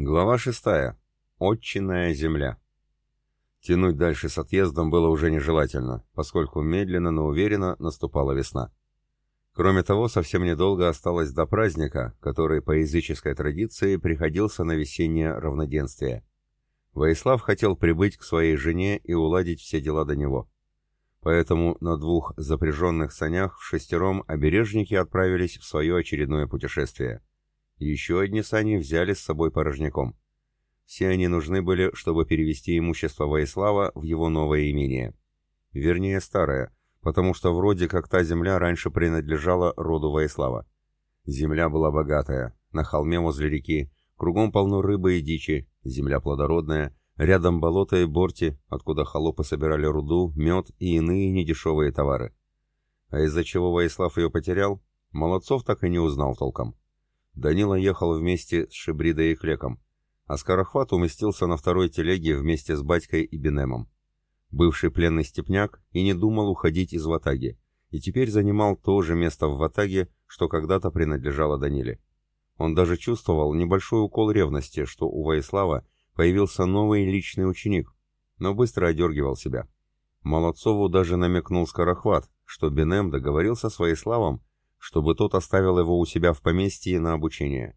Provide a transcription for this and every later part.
Глава шестая. Отчинная земля. Тянуть дальше с отъездом было уже нежелательно, поскольку медленно, но уверенно наступала весна. Кроме того, совсем недолго осталось до праздника, который по языческой традиции приходился на весеннее равноденствие. Воислав хотел прибыть к своей жене и уладить все дела до него. Поэтому на двух запряженных санях в шестером обережники отправились в свое очередное путешествие – еще одни сани взяли с собой порожняком. Все они нужны были, чтобы перевести имущество Воислава в его новое имение. Вернее, старое, потому что вроде как та земля раньше принадлежала роду Воислава. Земля была богатая, на холме возле реки, кругом полно рыбы и дичи, земля плодородная, рядом болото и борти, откуда холопы собирали руду, мед и иные недешевые товары. А из-за чего Воислав ее потерял, Молодцов так и не узнал толком. Данила ехал вместе с Шибридой и Клеком, а Скорохват уместился на второй телеге вместе с батькой и Бенемом. Бывший пленный степняк и не думал уходить из Ватаги, и теперь занимал то же место в Ватаге, что когда-то принадлежало Даниле. Он даже чувствовал небольшой укол ревности, что у Воислава появился новый личный ученик, но быстро одергивал себя. Молодцову даже намекнул Скорохват, что Бенем договорился с Воиславом чтобы тот оставил его у себя в поместье на обучение.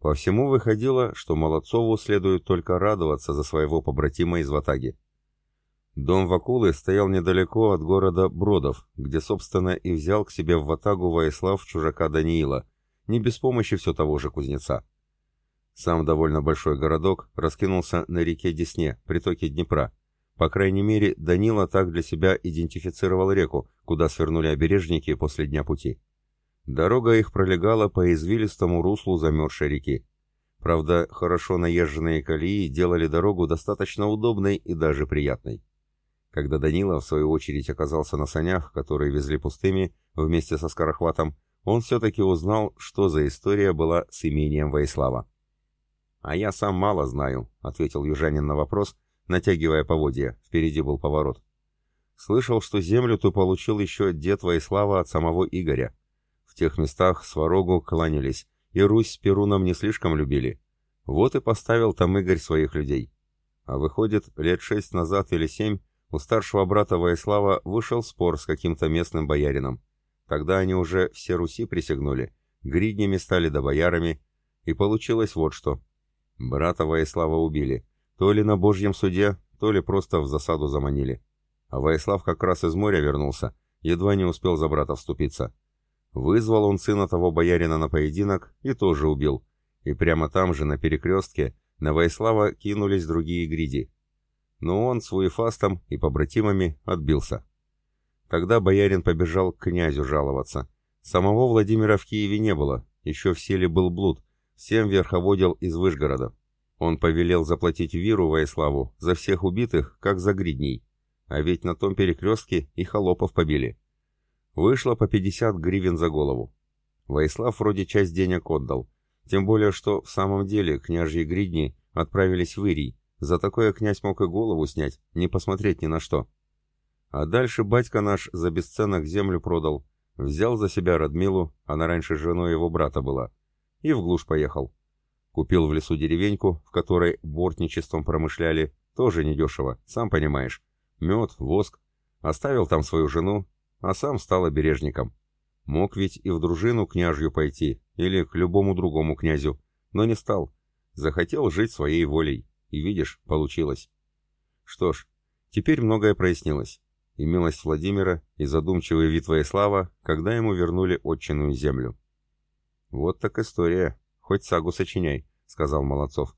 По всему выходило, что Молодцову следует только радоваться за своего побратима из Ватаги. Дом Вакулы стоял недалеко от города Бродов, где, собственно, и взял к себе в Ватагу Воислав чужака Даниила, не без помощи все того же кузнеца. Сам довольно большой городок раскинулся на реке Десне, притоке Днепра. По крайней мере, Данила так для себя идентифицировал реку, куда свернули обережники после дня пути. Дорога их пролегала по извилистому руслу замерзшей реки. Правда, хорошо наезженные колеи делали дорогу достаточно удобной и даже приятной. Когда Данила, в свою очередь, оказался на санях, которые везли пустыми, вместе со Скорохватом, он все-таки узнал, что за история была с имением Воислава. «А я сам мало знаю», — ответил южанин на вопрос, натягивая поводья, впереди был поворот. «Слышал, что землю ты получил еще дед Воислава от самого Игоря. В тех местах сварогу кланялись, и Русь с Перуном не слишком любили. Вот и поставил там Игорь своих людей. А выходит, лет шесть назад или семь у старшего брата Воислава вышел спор с каким-то местным боярином. Тогда они уже все Руси присягнули, гриднями стали да боярами, и получилось вот что. Брата Воислава убили, то ли на божьем суде, то ли просто в засаду заманили. А Воислав как раз из моря вернулся, едва не успел за брата вступиться. Вызвал он сына того боярина на поединок и тоже убил. И прямо там же, на перекрестке, на Ваислава кинулись другие гриди. Но он с Вуефастом и побратимами отбился. Тогда боярин побежал к князю жаловаться. Самого Владимира в Киеве не было, еще в селе был блуд, всем верховодил из Выжгорода. Он повелел заплатить Виру Ваиславу за всех убитых, как за гридней. А ведь на том перекрестке и холопов побили. Вышло по 50 гривен за голову. Воислав вроде часть денег отдал. Тем более, что в самом деле княжьи гридни отправились в Ирий. За такое князь мог и голову снять, не посмотреть ни на что. А дальше батька наш за бесценок землю продал. Взял за себя Радмилу, она раньше женой его брата была. И в глушь поехал. Купил в лесу деревеньку, в которой бортничеством промышляли, тоже недешево, сам понимаешь. Мед, воск. Оставил там свою жену а сам стал обережником. Мог ведь и в дружину княжью пойти, или к любому другому князю, но не стал. Захотел жить своей волей, и видишь, получилось. Что ж, теперь многое прояснилось. И милость Владимира, и задумчивый вид Воислава, когда ему вернули отчинную землю. «Вот так история. Хоть сагу сочиняй», — сказал Молодцов.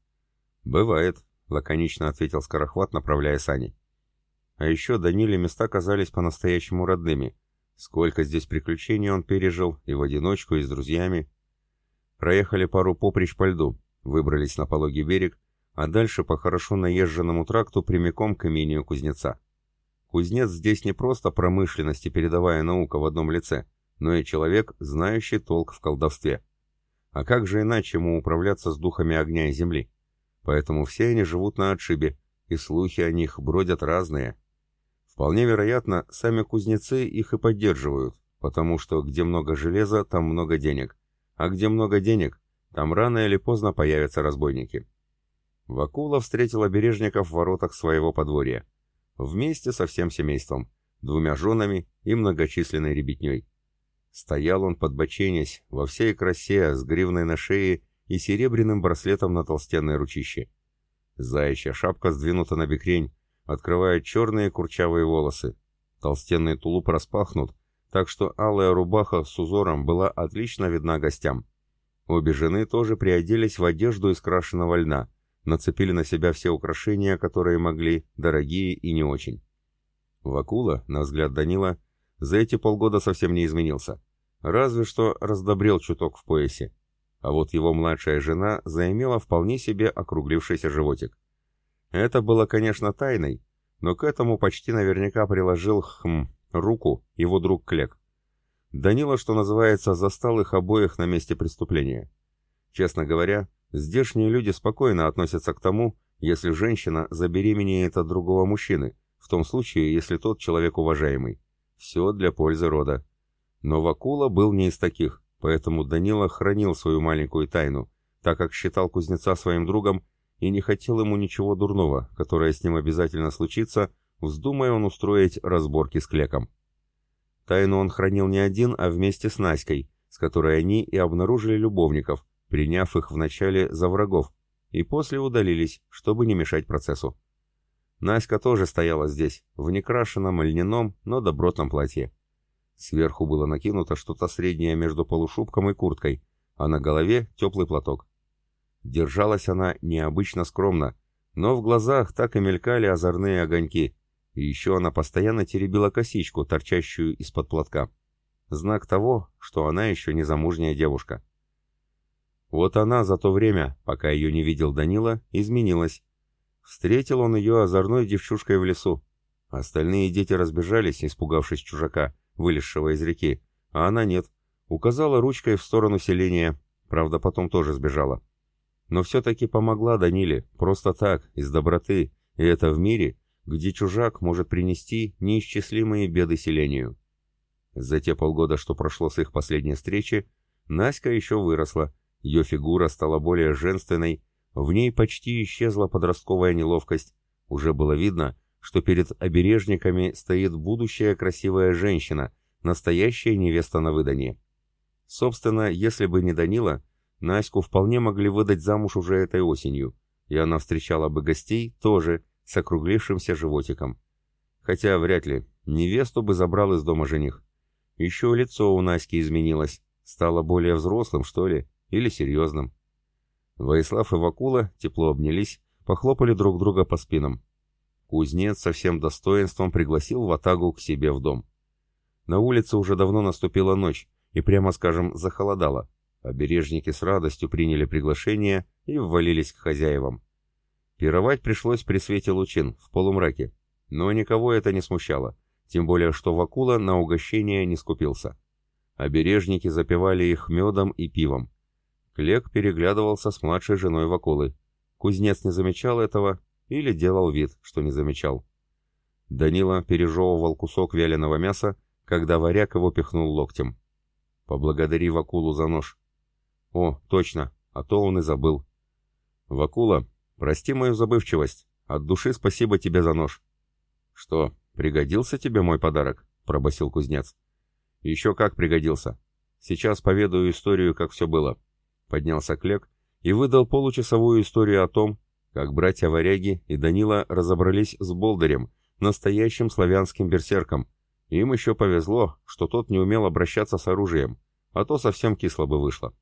«Бывает», — лаконично ответил Скорохват, направляя сани. А еще Даниле места казались по-настоящему родными. Сколько здесь приключений он пережил, и в одиночку, и с друзьями. Проехали пару поприщ по льду, выбрались на пологий берег, а дальше по хорошо наезженному тракту прямиком к имению кузнеца. Кузнец здесь не просто промышленность и передовая наука в одном лице, но и человек, знающий толк в колдовстве. А как же иначе ему управляться с духами огня и земли? Поэтому все они живут на отшибе, и слухи о них бродят разные – Вполне вероятно, сами кузнецы их и поддерживают, потому что где много железа, там много денег. А где много денег, там рано или поздно появятся разбойники. Вакула встретил обережников в воротах своего подворья. Вместе со всем семейством, двумя женами и многочисленной ребятней. Стоял он подбоченясь, во всей красе, с гривной на шее и серебряным браслетом на толстенной ручище. Заячья шапка сдвинута на бекрень, открывая черные курчавые волосы. Толстенный тулуп распахнут, так что алая рубаха с узором была отлично видна гостям. Обе жены тоже приоделись в одежду из крашеного льна, нацепили на себя все украшения, которые могли, дорогие и не очень. Вакула, на взгляд Данила, за эти полгода совсем не изменился. Разве что раздобрел чуток в поясе. А вот его младшая жена заимела вполне себе округлившийся животик. Это было, конечно, тайной, но к этому почти наверняка приложил, хм, руку его друг Клек. Данила, что называется, застал их обоих на месте преступления. Честно говоря, здешние люди спокойно относятся к тому, если женщина забеременеет от другого мужчины, в том случае, если тот человек уважаемый. Все для пользы рода. Но Вакула был не из таких, поэтому Данила хранил свою маленькую тайну, так как считал кузнеца своим другом и не хотел ему ничего дурного, которое с ним обязательно случится, вздумая он устроить разборки с Клеком. Тайну он хранил не один, а вместе с Наськой, с которой они и обнаружили любовников, приняв их вначале за врагов, и после удалились, чтобы не мешать процессу. Наська тоже стояла здесь, в некрашенном льняном, но добротном платье. Сверху было накинуто что-то среднее между полушубком и курткой, а на голове теплый платок. Держалась она необычно скромно, но в глазах так и мелькали озорные огоньки, и еще она постоянно теребила косичку, торчащую из-под платка. Знак того, что она еще не замужняя девушка. Вот она за то время, пока ее не видел Данила, изменилась. Встретил он ее озорной девчушкой в лесу. Остальные дети разбежались, испугавшись чужака, вылезшего из реки, а она нет. Указала ручкой в сторону селения, правда, потом тоже сбежала. Но все-таки помогла Даниле, просто так, из доброты, и это в мире, где чужак может принести неисчислимые беды селению. За те полгода, что прошло с их последней встречи, Наська еще выросла, ее фигура стала более женственной, в ней почти исчезла подростковая неловкость. Уже было видно, что перед обережниками стоит будущая красивая женщина, настоящая невеста на выданье. Собственно, если бы не Данила, Наську вполне могли выдать замуж уже этой осенью, и она встречала бы гостей тоже, с округлившимся животиком. Хотя вряд ли, невесту бы забрал из дома жених. Еще лицо у Наськи изменилось, стало более взрослым, что ли, или серьезным. Воислав и Вакула тепло обнялись, похлопали друг друга по спинам. Кузнец со всем достоинством пригласил Ватагу к себе в дом. На улице уже давно наступила ночь, и прямо скажем, захолодало. Обережники с радостью приняли приглашение и ввалились к хозяевам. Пировать пришлось при свете лучин, в полумраке. Но никого это не смущало, тем более что Вакула на угощение не скупился. Обережники запивали их медом и пивом. Клек переглядывался с младшей женой Вакулы. Кузнец не замечал этого или делал вид, что не замечал. Данила пережевывал кусок вяленого мяса, когда варяг его пихнул локтем. «Поблагодари Вакулу за нож». «О, точно, а то он и забыл». «Вакула, Прости мою забывчивость. От души спасибо тебе за нож. Что, пригодился тебе мой подарок? Пробасил кузнец. Еще как пригодился. Сейчас поведаю историю, как все было. Поднялся Клек и выдал получасовую историю о том, как братья-варяги и Данила разобрались с Болдырем, настоящим славянским берсерком. Им еще повезло, что тот не умел обращаться с оружием, а то совсем кисло бы вышло.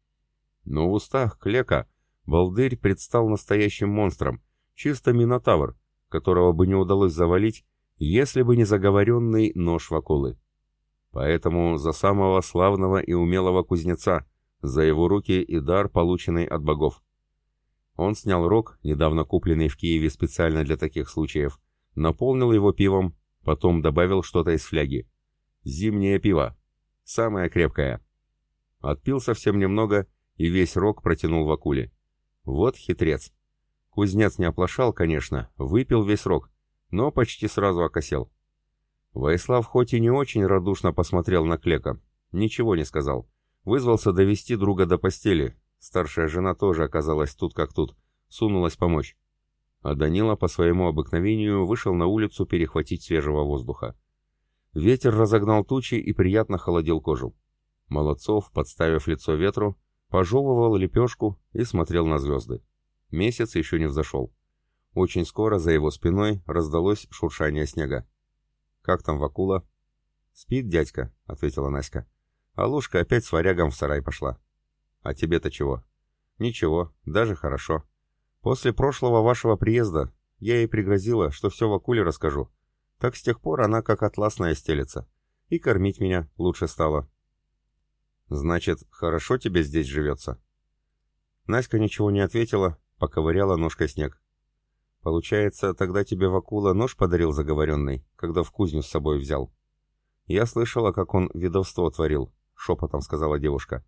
Но в устах Клека Балдырь предстал настоящим монстром, чисто минотавр, которого бы не удалось завалить, если бы не заговоренный нож Вакулы. Поэтому за самого славного и умелого кузнеца, за его руки и дар, полученный от богов. Он снял рог, недавно купленный в Киеве специально для таких случаев, наполнил его пивом, потом добавил что-то из фляги. Зимнее пиво. Самое крепкое. Отпил совсем немного и весь рог протянул Вакуле. Вот хитрец. Кузнец не оплошал, конечно, выпил весь рог, но почти сразу окосел. Воислав хоть и не очень радушно посмотрел на Клека, ничего не сказал. Вызвался довести друга до постели. Старшая жена тоже оказалась тут как тут, сунулась помочь. а Данила по своему обыкновению вышел на улицу перехватить свежего воздуха. Ветер разогнал тучи и приятно холодил кожу. Молодцов, подставив лицо ветру, пожевывал лепешку и смотрел на звезды. Месяц еще не взошел. Очень скоро за его спиной раздалось шуршание снега. «Как там Вакула?» «Спит дядька», — ответила Наська. «А Лушка опять с варягом в сарай пошла». «А тебе-то чего?» «Ничего, даже хорошо. После прошлого вашего приезда я ей пригрозила, что все Вакуле расскажу. Так с тех пор она как атласная стелется. И кормить меня лучше стало». «Значит, хорошо тебе здесь живется?» Наська ничего не ответила, поковыряла ножкой снег. Получается, тогда тебе Вакула нож подарил заговоренный, когда в кузню с собой взял. Я слышала, как он ведовство творил, шепотом сказала девушка.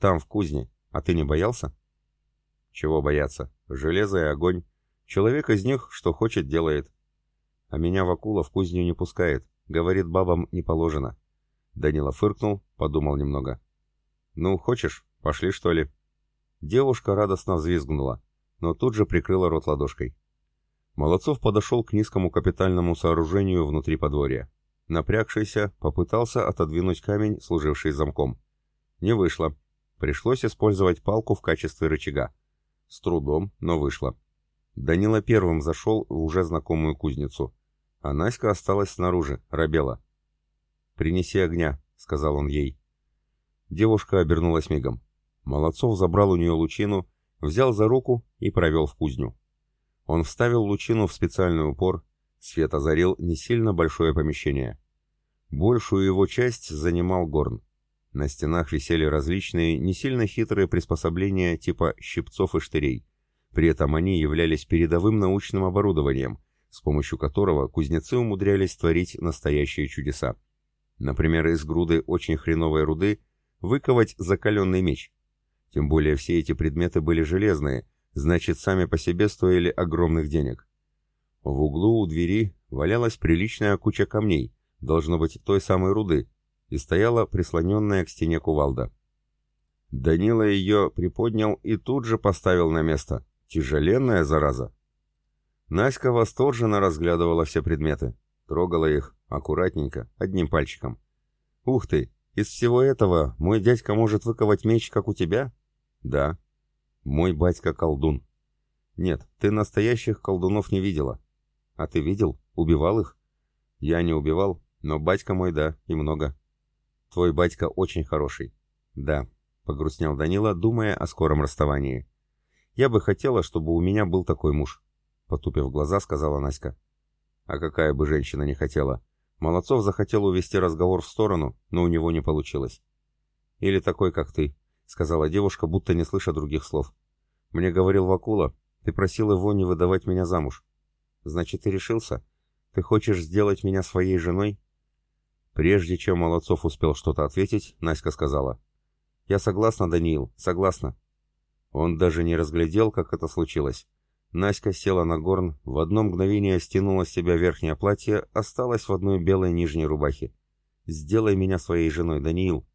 Там, в кузне. А ты не боялся? Чего бояться? Железо и огонь. Человек из них, что хочет, делает. А меня Вакула в кузню не пускает. Говорит, бабам не положено. Данила фыркнул, подумал немного. «Ну, хочешь, пошли, что ли?» Девушка радостно взвизгнула, но тут же прикрыла рот ладошкой. Молодцов подошел к низкому капитальному сооружению внутри подворья. Напрягшийся, попытался отодвинуть камень, служивший замком. Не вышло. Пришлось использовать палку в качестве рычага. С трудом, но вышло. Данила первым зашел в уже знакомую кузницу. А Наська осталась снаружи, робела. «Принеси огня», — сказал он ей. Девушка обернулась мигом. Молодцов забрал у нее лучину, взял за руку и провел в кузню. Он вставил лучину в специальный упор, свет озарил не сильно большое помещение. Большую его часть занимал горн. На стенах висели различные, не сильно хитрые приспособления типа щипцов и штырей. При этом они являлись передовым научным оборудованием, с помощью которого кузнецы умудрялись творить настоящие чудеса. Например, из груды очень хреновой руды выковать закаленный меч. Тем более все эти предметы были железные, значит, сами по себе стоили огромных денег. В углу у двери валялась приличная куча камней, должно быть той самой руды, и стояла прислоненная к стене кувалда. Данила ее приподнял и тут же поставил на место. Тяжеленная зараза. Наська восторженно разглядывала все предметы, трогала их аккуратненько, одним пальчиком. «Ух ты! Из всего этого мой дядька может выковать меч, как у тебя?» «Да», мой батька колдун. Нет, ты настоящих колдунов не видела. А ты видел? Убивал их? Я не убивал, но батька мой да, и много. Твой батька очень хороший. Да, погрустнел Данила, думая о скором расставании. Я бы хотела, чтобы у меня был такой муж. Потупив глаза, сказала Наська. А какая бы женщина не хотела. Молодцов захотел увести разговор в сторону, но у него не получилось. Или такой, как ты, сказала девушка, будто не слыша других слов. Мне говорил Вакула, ты просил его не выдавать меня замуж. Значит, ты решился? Ты хочешь сделать меня своей женой? Прежде чем Молодцов успел что-то ответить, Наська сказала. Я согласна, Даниил, согласна. Он даже не разглядел, как это случилось. Наська села на горн, в одно мгновение стянула с себя верхнее платье, осталась в одной белой нижней рубахе. «Сделай меня своей женой, Даниил!»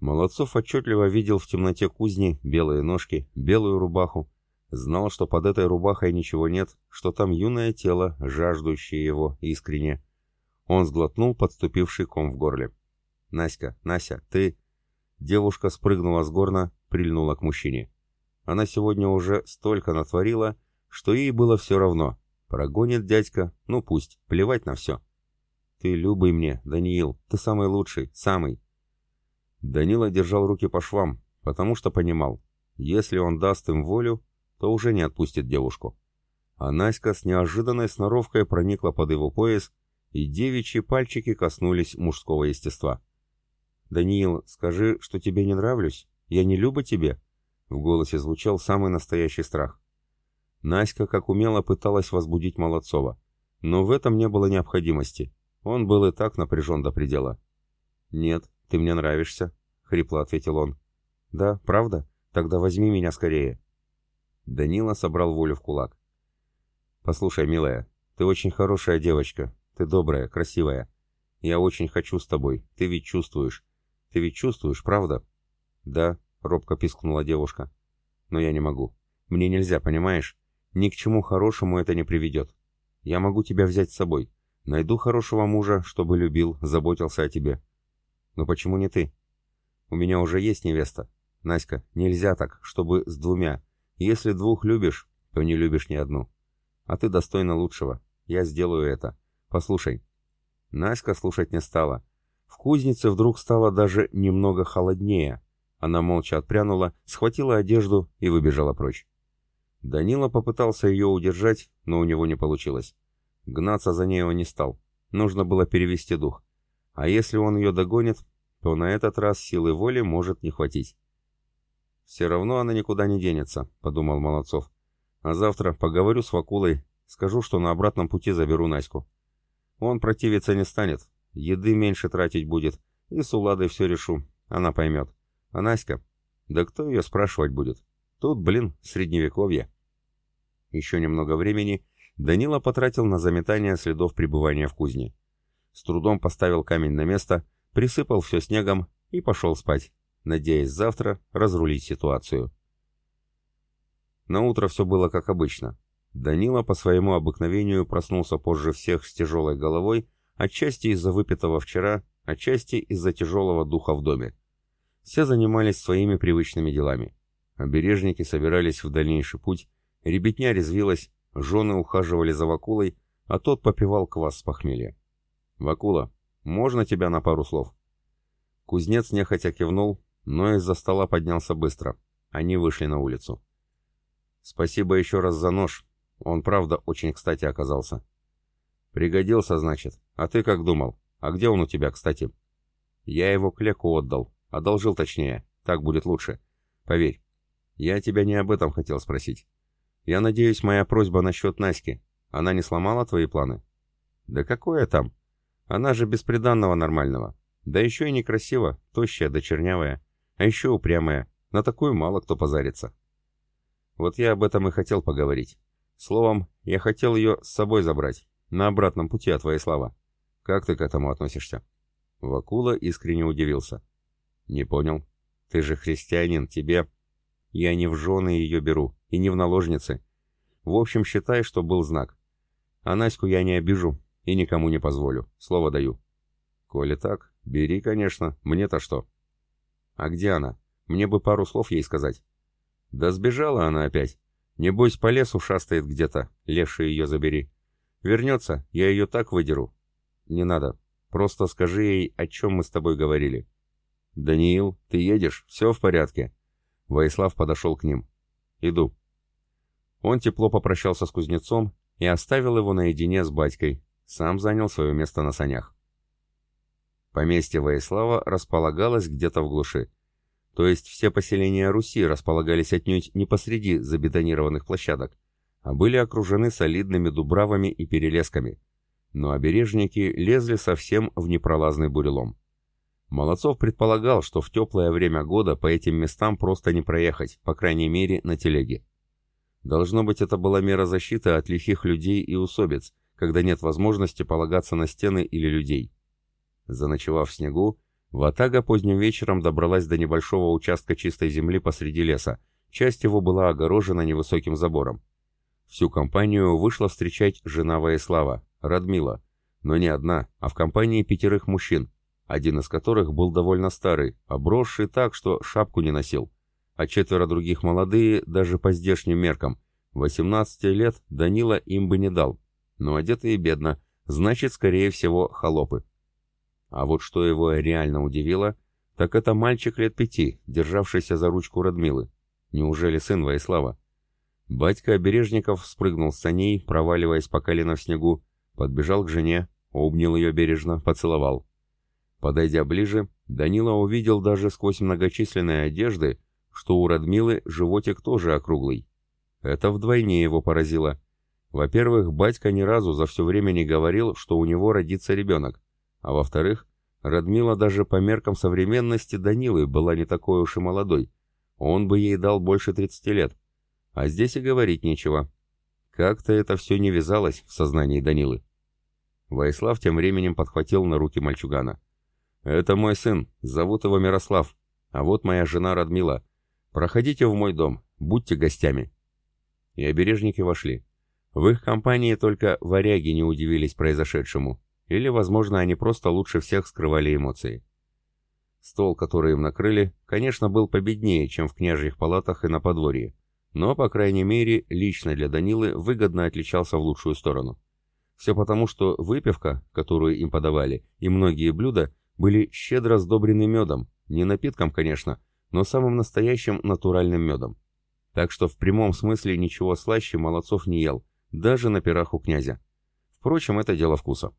Молодцов отчетливо видел в темноте кузни белые ножки, белую рубаху, знал, что под этой рубахой ничего нет, что там юное тело, жаждущее его искренне. Он сглотнул подступивший ком в горле. «Наська, Нася, ты...» Девушка спрыгнула с горна, прильнула к мужчине. Она сегодня уже столько натворила, что ей было все равно. Прогонит дядька, ну пусть, плевать на все. «Ты любый мне, Даниил, ты самый лучший, самый...» Данила держал руки по швам, потому что понимал, если он даст им волю, то уже не отпустит девушку. А Наська с неожиданной сноровкой проникла под его пояс, и девичьи пальчики коснулись мужского естества. «Даниил, скажи, что тебе не нравлюсь? Я не люблю тебе?» В голосе звучал самый настоящий страх. Наська как умело пыталась возбудить Молодцова, но в этом не было необходимости. Он был и так напряжен до предела. «Нет, «Ты мне нравишься», — хрипло ответил он. «Да, правда? Тогда возьми меня скорее». Данила собрал волю в кулак. «Послушай, милая, ты очень хорошая девочка, ты добрая, красивая. Я очень хочу с тобой, ты ведь чувствуешь. Ты ведь чувствуешь, правда?» «Да», — робко пискнула девушка. «Но я не могу. Мне нельзя, понимаешь? Ни к чему хорошему это не приведет. Я могу тебя взять с собой. Найду хорошего мужа, чтобы любил, заботился о тебе. Но почему не ты? У меня уже есть невеста. Наська, нельзя так, чтобы с двумя. Если двух любишь, то не любишь ни одну. А ты достойна лучшего. Я сделаю это. Послушай. Наська слушать не стала. В кузнице вдруг стало даже немного холоднее. Она молча отпрянула, схватила одежду и выбежала прочь. Данила попытался ее удержать, но у него не получилось. Гнаться за ней он не стал. Нужно было перевести дух. А если он ее догонит, то на этот раз силы воли может не хватить. «Все равно она никуда не денется», — подумал Молодцов. «А завтра поговорю с Вакулой, скажу, что на обратном пути заберу Наську. Он противиться не станет, еды меньше тратить будет, и с Уладой все решу, она поймет. А Наська? Да кто ее спрашивать будет? Тут, блин, средневековье». Еще немного времени Данила потратил на заметание следов пребывания в кузне. С трудом поставил камень на место, присыпал все снегом и пошел спать, надеясь завтра разрулить ситуацию. На утро все было как обычно. Данила по своему обыкновению проснулся позже всех с тяжелой головой, отчасти из-за выпитого вчера, отчасти из-за тяжелого духа в доме. Все занимались своими привычными делами. Обережники собирались в дальнейший путь, ребятня резвилась, жены ухаживали за Вакулой, а тот попивал квас с похмелья. «Вакула, можно тебя на пару слов?» Кузнец нехотя кивнул, но из-за стола поднялся быстро. Они вышли на улицу. «Спасибо еще раз за нож. Он, правда, очень кстати оказался». «Пригодился, значит. А ты как думал? А где он у тебя, кстати?» «Я его Клеку отдал. Одолжил точнее. Так будет лучше. Поверь. Я тебя не об этом хотел спросить. Я надеюсь, моя просьба насчет Наськи. Она не сломала твои планы?» «Да какое там? Она же бесприданного нормального. Да еще и некрасиво, тощая да чернявая. А еще упрямая. На такую мало кто позарится. Вот я об этом и хотел поговорить. Словом, я хотел ее с собой забрать. На обратном пути от твоей славы. Как ты к этому относишься?» Вакула искренне удивился. «Не понял. Ты же христианин, тебе...» «Я не в жены ее беру, и не в наложницы. В общем, считай, что был знак. А Наську я не обижу, и никому не позволю. Слово даю. Коли так, бери, конечно. Мне-то что? А где она? Мне бы пару слов ей сказать. Да сбежала она опять. Небось, по лесу шастает где-то. Леший ее забери. Вернется, я ее так выдеру. Не надо. Просто скажи ей, о чем мы с тобой говорили. Даниил, ты едешь? Все в порядке? Воислав подошел к ним. Иду. Он тепло попрощался с кузнецом и оставил его наедине с батькой, сам занял свое место на санях. Поместье Воислава располагалось где-то в глуши. То есть все поселения Руси располагались отнюдь не посреди забетонированных площадок, а были окружены солидными дубравами и перелесками. Но обережники лезли совсем в непролазный бурелом. Молодцов предполагал, что в теплое время года по этим местам просто не проехать, по крайней мере, на телеге. Должно быть, это была мера защиты от лихих людей и усобиц, когда нет возможности полагаться на стены или людей. Заночевав в снегу, Ватага поздним вечером добралась до небольшого участка чистой земли посреди леса. Часть его была огорожена невысоким забором. Всю компанию вышла встречать жена Воислава, Радмила, но не одна, а в компании пятерых мужчин, один из которых был довольно старый, обросший так, что шапку не носил, а четверо других молодые, даже по здешним меркам. 18 лет Данила им бы не дал, но одетые бедно, значит, скорее всего, холопы. А вот что его реально удивило, так это мальчик лет пяти, державшийся за ручку Радмилы. Неужели сын Воислава? Батька Обережников спрыгнул с саней, проваливаясь по колено в снегу, подбежал к жене, обнял ее бережно, поцеловал. Подойдя ближе, Данила увидел даже сквозь многочисленные одежды, что у Радмилы животик тоже округлый. Это вдвойне его поразило. Во-первых, батька ни разу за все время не говорил, что у него родится ребенок. А во-вторых, Радмила даже по меркам современности Данилы была не такой уж и молодой. Он бы ей дал больше 30 лет. А здесь и говорить нечего. Как-то это все не вязалось в сознании Данилы. Ваислав тем временем подхватил на руки мальчугана. «Это мой сын, зовут его Мирослав, а вот моя жена Радмила. Проходите в мой дом, будьте гостями». и обережники вошли. В их компании только варяги не удивились произошедшему, или, возможно, они просто лучше всех скрывали эмоции. Стол, который им накрыли, конечно, был победнее, чем в княжьих палатах и на подворье, но, по крайней мере, лично для Данилы выгодно отличался в лучшую сторону. Все потому, что выпивка, которую им подавали, и многие блюда были щедро сдобрены медом, не напитком, конечно, но самым настоящим натуральным медом. Так что в прямом смысле ничего слаще Молодцов не ел, даже на пирах у князя. Впрочем, это дело вкуса.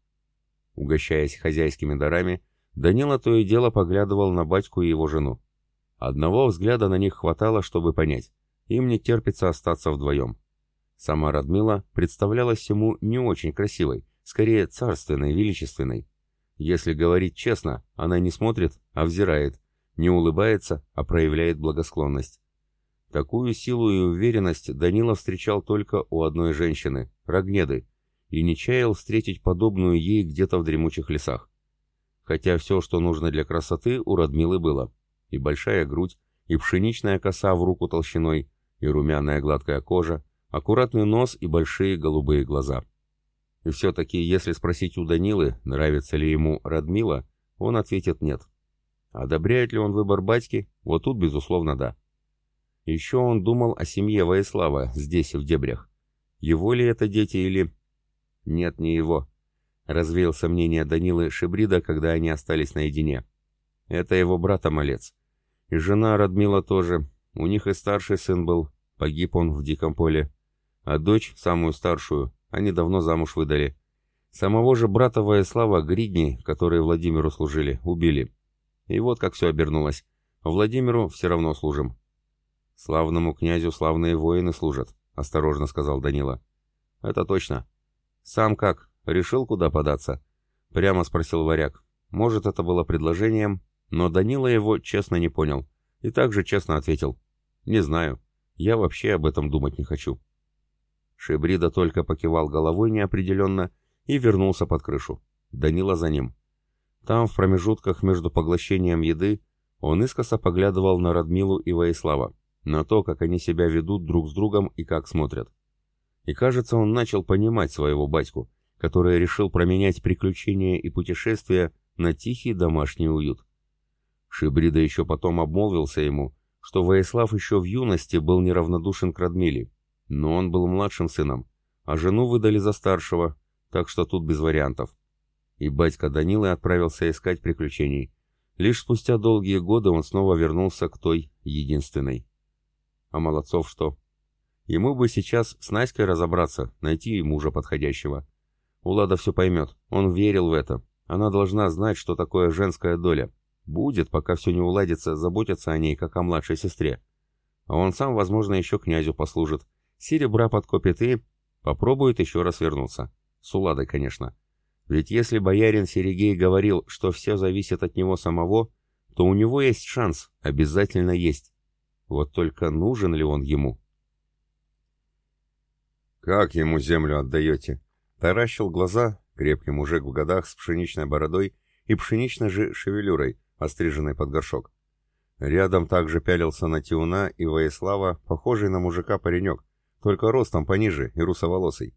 Угощаясь хозяйскими дарами, Данила то и дело поглядывал на батьку и его жену. Одного взгляда на них хватало, чтобы понять. Им не терпится остаться вдвоем. Сама Радмила представлялась ему не очень красивой, скорее царственной, величественной. Если говорить честно, она не смотрит, а взирает, не улыбается, а проявляет благосклонность. Такую силу и уверенность Данила встречал только у одной женщины, Рогнеды, и не чаял встретить подобную ей где-то в дремучих лесах. Хотя все, что нужно для красоты, у Радмилы было. И большая грудь, и пшеничная коса в руку толщиной, и румяная гладкая кожа, аккуратный нос и большие голубые глаза. И все-таки, если спросить у Данилы, нравится ли ему Радмила, он ответит нет. Одобряет ли он выбор батьки? Вот тут, безусловно, да. Еще он думал о семье Воислава здесь, в дебрях. Его ли это дети или... Нет, не его. Развеял сомнения Данилы Шибрида, когда они остались наедине. Это его брата-малец. И жена Радмила тоже. У них и старший сын был. Погиб он в диком поле. А дочь, самую старшую, они давно замуж выдали. Самого же брата Воислава Гридни, которые Владимиру служили, убили. И вот как все обернулось. Владимиру все равно служим. Славному князю славные воины служат, осторожно сказал Данила. Это точно. Сам как? Решил, куда податься? Прямо спросил варяг. Может, это было предложением, но Данила его честно не понял. И также честно ответил. Не знаю. Я вообще об этом думать не хочу. Шебрида только покивал головой неопределенно и вернулся под крышу. Данила за ним. Там, в промежутках между поглощением еды, он искоса поглядывал на Радмилу и Воислава, на то, как они себя ведут друг с другом и как смотрят. И кажется, он начал понимать своего батьку, который решил променять приключения и путешествия на тихий домашний уют. Шибрида еще потом обмолвился ему, что Воислав еще в юности был неравнодушен к Радмиле, но он был младшим сыном, а жену выдали за старшего, так что тут без вариантов. И батька Данилы отправился искать приключений. Лишь спустя долгие годы он снова вернулся к той единственной. А Молодцов что? Ему бы сейчас с Наськой разобраться, найти мужа подходящего. Улада все поймет, он верил в это. Она должна знать, что такое женская доля. Будет, пока все не уладится, заботиться о ней, как о младшей сестре. А он сам, возможно, еще князю послужит, серебра подкопит и... попробует еще раз вернуться. С Уладой, конечно. Ведь если боярин Серегей говорил, что все зависит от него самого, то у него есть шанс, обязательно есть. Вот только нужен ли он ему? «Как ему землю отдаете?» Таращил глаза, крепкий мужик в годах с пшеничной бородой и пшеничной же шевелюрой, остриженной под горшок. Рядом также пялился на Тиуна и Воислава, похожий на мужика паренек, только ростом пониже и русоволосый.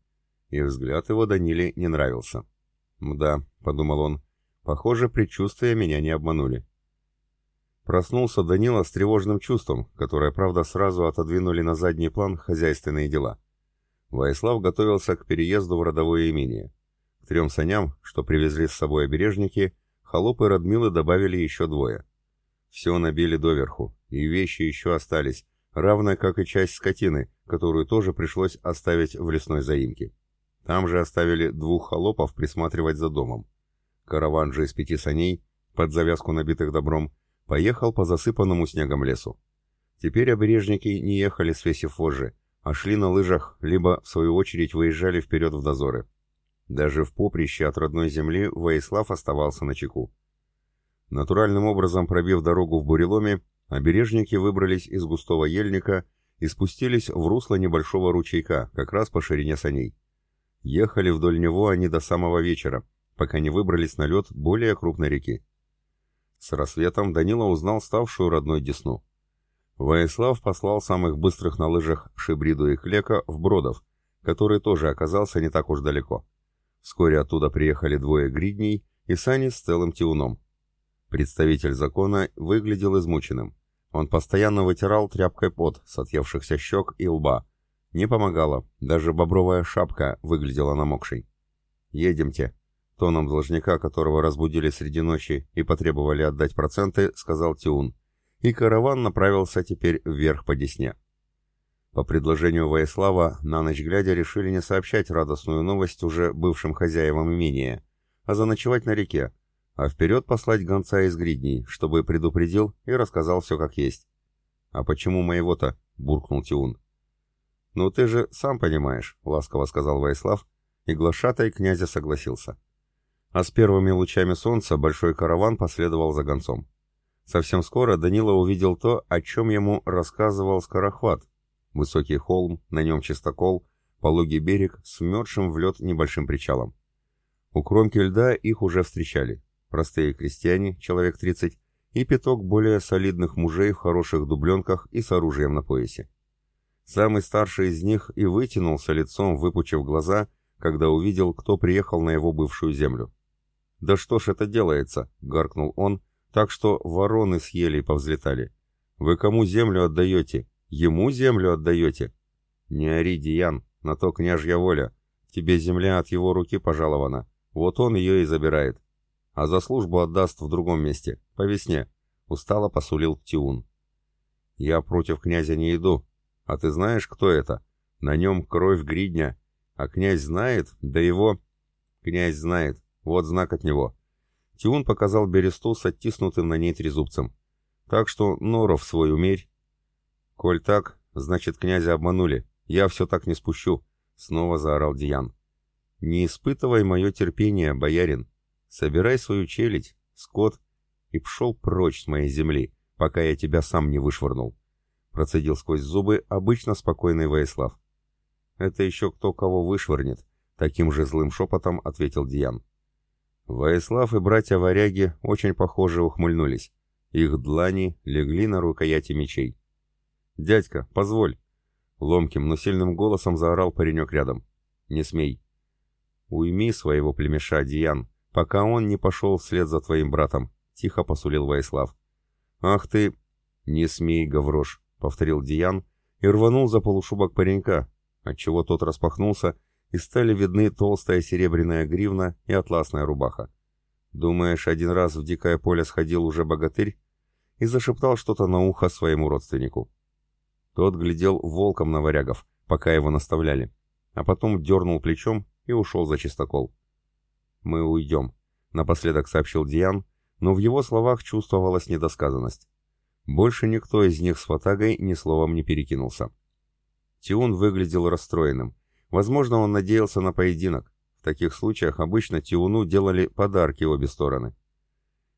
И взгляд его Даниле не нравился. «Мда», — подумал он, — «похоже, предчувствия меня не обманули». Проснулся Данила с тревожным чувством, которое, правда, сразу отодвинули на задний план хозяйственные дела. Воислав готовился к переезду в родовое имение. К трем саням, что привезли с собой обережники, холопы Радмилы добавили еще двое. Все набили доверху, и вещи еще остались, равно как и часть скотины, которую тоже пришлось оставить в лесной заимке. Там же оставили двух холопов присматривать за домом. Караван же из пяти саней, под завязку набитых добром, поехал по засыпанному снегом лесу. Теперь обережники не ехали свесив вожжи, а шли на лыжах, либо, в свою очередь, выезжали вперед в дозоры. Даже в поприще от родной земли Воислав оставался на чеку. Натуральным образом пробив дорогу в буреломе, Обережники выбрались из густого ельника и спустились в русло небольшого ручейка, как раз по ширине саней. Ехали вдоль него они до самого вечера, пока не выбрались на лед более крупной реки. С рассветом Данила узнал ставшую родной Десну. Воислав послал самых быстрых на лыжах Шибриду и Клека в Бродов, который тоже оказался не так уж далеко. Вскоре оттуда приехали двое гридней и сани с целым тиуном. Представитель закона выглядел измученным. Он постоянно вытирал тряпкой пот с отъевшихся щек и лба. Не помогало, даже бобровая шапка выглядела намокшей. «Едемте», — тоном должника, которого разбудили среди ночи и потребовали отдать проценты, сказал Тиун. И караван направился теперь вверх по Десне. По предложению Воислава, на ночь глядя решили не сообщать радостную новость уже бывшим хозяевам имения, а заночевать на реке, а вперед послать гонца из гридней, чтобы предупредил и рассказал все как есть. «А почему моего-то?» — буркнул Тиун. «Ну ты же сам понимаешь», — ласково сказал Воислав, и глашатай князя согласился. А с первыми лучами солнца большой караван последовал за гонцом. Совсем скоро Данила увидел то, о чем ему рассказывал Скорохват, Высокий холм, на нем чистокол, пологий берег с вмерзшим в лед небольшим причалом. У кромки льда их уже встречали. Простые крестьяне, человек 30, и пяток более солидных мужей в хороших дубленках и с оружием на поясе. Самый старший из них и вытянулся лицом, выпучив глаза, когда увидел, кто приехал на его бывшую землю. «Да что ж это делается?» — гаркнул он, так что вороны съели и повзлетали. «Вы кому землю отдаете? Ему землю отдаете? Не ори, Диан, на то княжья воля. Тебе земля от его руки пожалована. Вот он ее и забирает. А за службу отдаст в другом месте, по весне. Устало посулил Тиун. Я против князя не иду. А ты знаешь, кто это? На нем кровь гридня. А князь знает, да его... Князь знает. Вот знак от него. Тиун показал бересту с оттиснутым на ней трезубцем. Так что норов свой умерь «Коль так, значит, князя обманули. Я все так не спущу», — снова заорал Диан. «Не испытывай мое терпение, боярин. Собирай свою челядь, скот, и пшел прочь с моей земли, пока я тебя сам не вышвырнул», — процедил сквозь зубы обычно спокойный Воислав. «Это еще кто кого вышвырнет», — таким же злым шепотом ответил Диан. Воислав и братья-варяги очень похоже ухмыльнулись. Их длани легли на рукояти мечей. «Дядька, позволь!» Ломким, но сильным голосом заорал паренек рядом. «Не смей!» «Уйми своего племеша, Диан, пока он не пошел вслед за твоим братом», — тихо посулил Воислав. «Ах ты!» «Не смей, Гаврош!» — повторил Диан и рванул за полушубок паренька, отчего тот распахнулся, и стали видны толстая серебряная гривна и атласная рубаха. «Думаешь, один раз в дикое поле сходил уже богатырь?» и зашептал что-то на ухо своему родственнику. Тот глядел волком на варягов, пока его наставляли, а потом дернул плечом и ушел за чистокол. «Мы уйдем», — напоследок сообщил Диан, но в его словах чувствовалась недосказанность. Больше никто из них с Фатагой ни словом не перекинулся. Тиун выглядел расстроенным. Возможно, он надеялся на поединок. В таких случаях обычно Тиуну делали подарки обе стороны.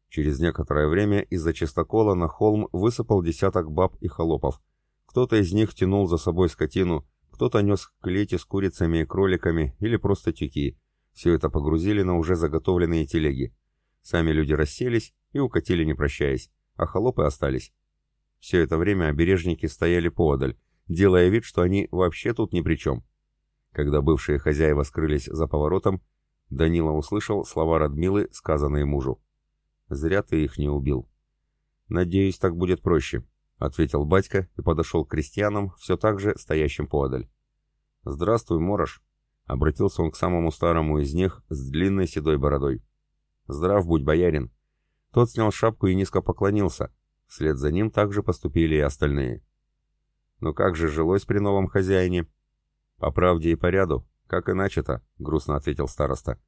Через некоторое время из-за чистокола на холм высыпал десяток баб и холопов, кто-то из них тянул за собой скотину, кто-то нес клети с курицами и кроликами или просто тюки. Все это погрузили на уже заготовленные телеги. Сами люди расселись и укатили не прощаясь, а холопы остались. Все это время обережники стояли поодаль, делая вид, что они вообще тут ни при чем. Когда бывшие хозяева скрылись за поворотом, Данила услышал слова Радмилы, сказанные мужу. «Зря ты их не убил. Надеюсь, так будет проще. — ответил батька и подошел к крестьянам, все так же стоящим поодаль. «Здравствуй, Морош!» — обратился он к самому старому из них с длинной седой бородой. «Здрав будь, боярин!» Тот снял шапку и низко поклонился. Вслед за ним также поступили и остальные. «Ну как же жилось при новом хозяине?» «По правде и по ряду. Как иначе-то?» — грустно ответил староста.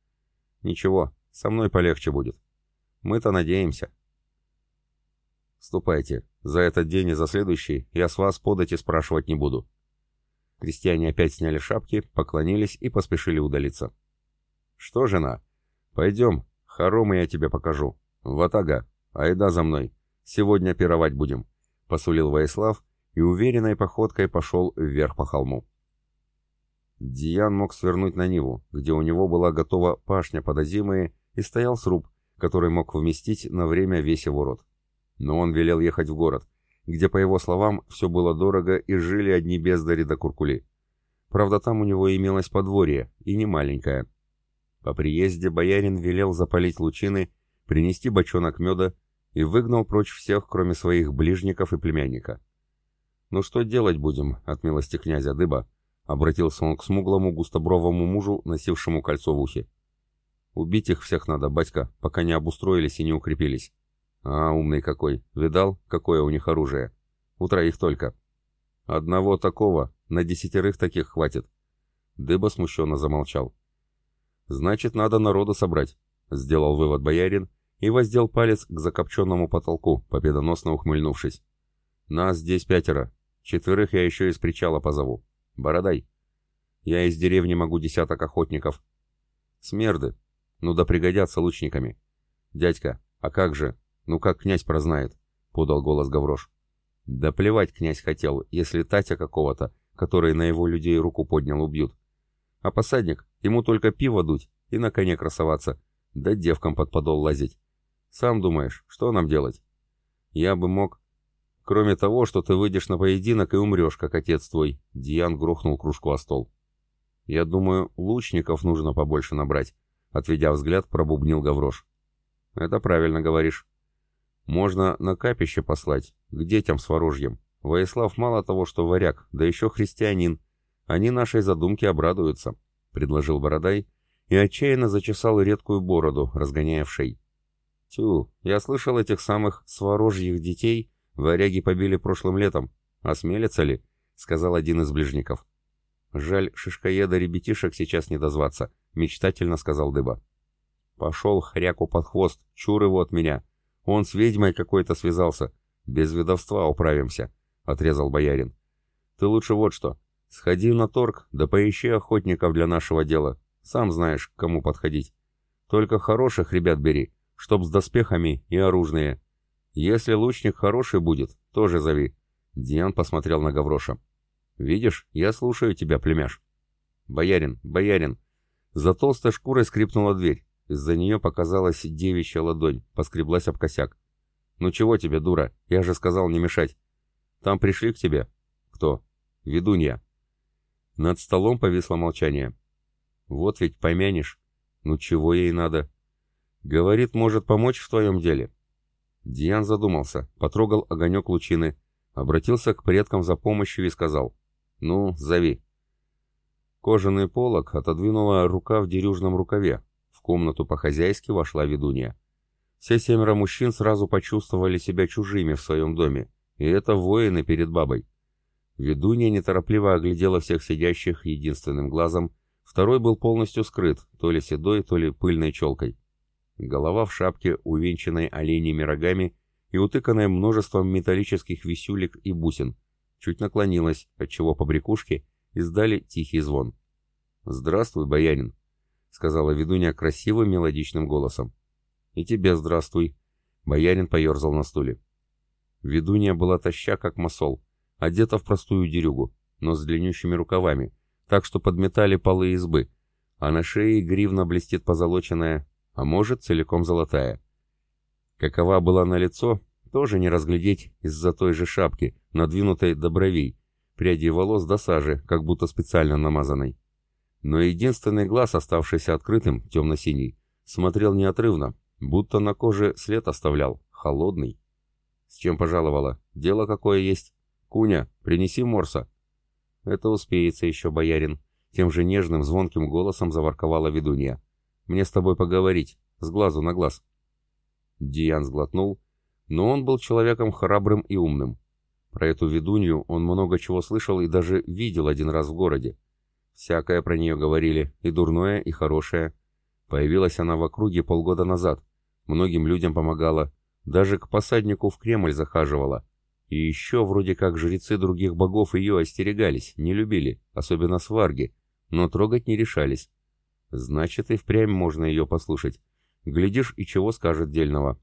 «Ничего, со мной полегче будет. Мы-то надеемся». «Ступайте. За этот день и за следующий я с вас подать и спрашивать не буду». Крестьяне опять сняли шапки, поклонились и поспешили удалиться. «Что, жена? Пойдем, хоромы я тебе покажу. Ватага, айда за мной. Сегодня пировать будем», — посулил Воислав и уверенной походкой пошел вверх по холму. Диан мог свернуть на Ниву, где у него была готова пашня под озимые, и стоял сруб, который мог вместить на время весь его род но он велел ехать в город, где, по его словам, все было дорого и жили одни бездари да куркули. Правда, там у него имелось подворье, и не маленькое. По приезде боярин велел запалить лучины, принести бочонок меда и выгнал прочь всех, кроме своих ближников и племянника. «Ну что делать будем от милости князя Дыба?» — обратился он к смуглому густобровому мужу, носившему кольцо в ухе. «Убить их всех надо, батька, пока не обустроились и не укрепились». «А, умный какой! Видал, какое у них оружие? У троих только». «Одного такого, на десятерых таких хватит». Дыба смущенно замолчал. «Значит, надо народу собрать», — сделал вывод боярин и воздел палец к закопченному потолку, победоносно ухмыльнувшись. «Нас здесь пятеро. Четверых я еще из причала позову. Бородай. Я из деревни могу десяток охотников. Смерды. Ну да пригодятся лучниками. Дядька, а как же? Ну как князь прознает?» — подал голос Гаврош. «Да плевать князь хотел, если Татя какого-то, который на его людей руку поднял, убьют. А посадник, ему только пиво дуть и на коне красоваться, да девкам под подол лазить. Сам думаешь, что нам делать? Я бы мог... Кроме того, что ты выйдешь на поединок и умрешь, как отец твой, Диан грохнул кружку о стол. Я думаю, лучников нужно побольше набрать, отведя взгляд, пробубнил Гаврош. Это правильно говоришь. Можно на капище послать, к детям с ворожьем. Воислав мало того, что варяг, да еще христианин. Они нашей задумке обрадуются, — предложил Бородай и отчаянно зачесал редкую бороду, разгоняя в шей. Тю, я слышал этих самых сворожьих детей, варяги побили прошлым летом. Осмелятся ли? — сказал один из ближников. Жаль, шишкоеда ребятишек сейчас не дозваться, — мечтательно сказал Дыба. Пошел хряку под хвост, чур его от меня. Он с ведьмой какой-то связался. Без ведовства управимся. — отрезал боярин. «Ты лучше вот что. Сходи на торг, да поищи охотников для нашего дела. Сам знаешь, к кому подходить. Только хороших ребят бери, чтоб с доспехами и оружные. Если лучник хороший будет, тоже зови». Диан посмотрел на Гавроша. «Видишь, я слушаю тебя, племяш». «Боярин, боярин!» За толстой шкурой скрипнула дверь. Из-за нее показалась девичья ладонь, поскреблась об косяк. «Ну чего тебе, дура? Я же сказал не мешать». Там пришли к тебе? Кто? Ведунья. Над столом повисло молчание. Вот ведь помянешь. Ну чего ей надо? Говорит, может помочь в твоем деле. Диан задумался, потрогал огонек лучины, обратился к предкам за помощью и сказал. Ну, зови. Кожаный полог отодвинула рука в дерюжном рукаве. Комнату по-хозяйски вошла ведунья. Все семеро мужчин сразу почувствовали себя чужими в своем доме, и это воины перед бабой. Ведунья неторопливо оглядела всех сидящих единственным глазом, второй был полностью скрыт, то ли седой, то ли пыльной челкой. Голова в шапке, увенчанной оленями рогами и утыканная множеством металлических висюлек и бусин, чуть наклонилась, отчего побрякушки издали тихий звон. «Здравствуй, боярин», — сказала ведунья красивым мелодичным голосом. «И тебе здравствуй», — боярин поерзал на стуле. Ведунья была таща, как масол, одета в простую дерюгу, но с длиннющими рукавами, так что подметали полы избы, а на шее гривна блестит позолоченная, а может, целиком золотая. Какова была на лицо, тоже не разглядеть из-за той же шапки, надвинутой до бровей, пряди волос до сажи, как будто специально намазанной. Но единственный глаз, оставшийся открытым, темно-синий, смотрел неотрывно, будто на коже след оставлял, холодный. «С чем пожаловала? Дело какое есть? Куня, принеси морса». «Это успеется еще, боярин», — тем же нежным, звонким голосом заворковала ведунья. «Мне с тобой поговорить, с глазу на глаз». Диан сглотнул, но он был человеком храбрым и умным. Про эту ведунью он много чего слышал и даже видел один раз в городе. Всякое про нее говорили, и дурное, и хорошее. Появилась она в округе полгода назад. Многим людям помогала, даже к посаднику в Кремль захаживала. И еще вроде как жрецы других богов ее остерегались, не любили, особенно сварги, но трогать не решались. Значит, и впрямь можно ее послушать. Глядишь, и чего скажет дельного.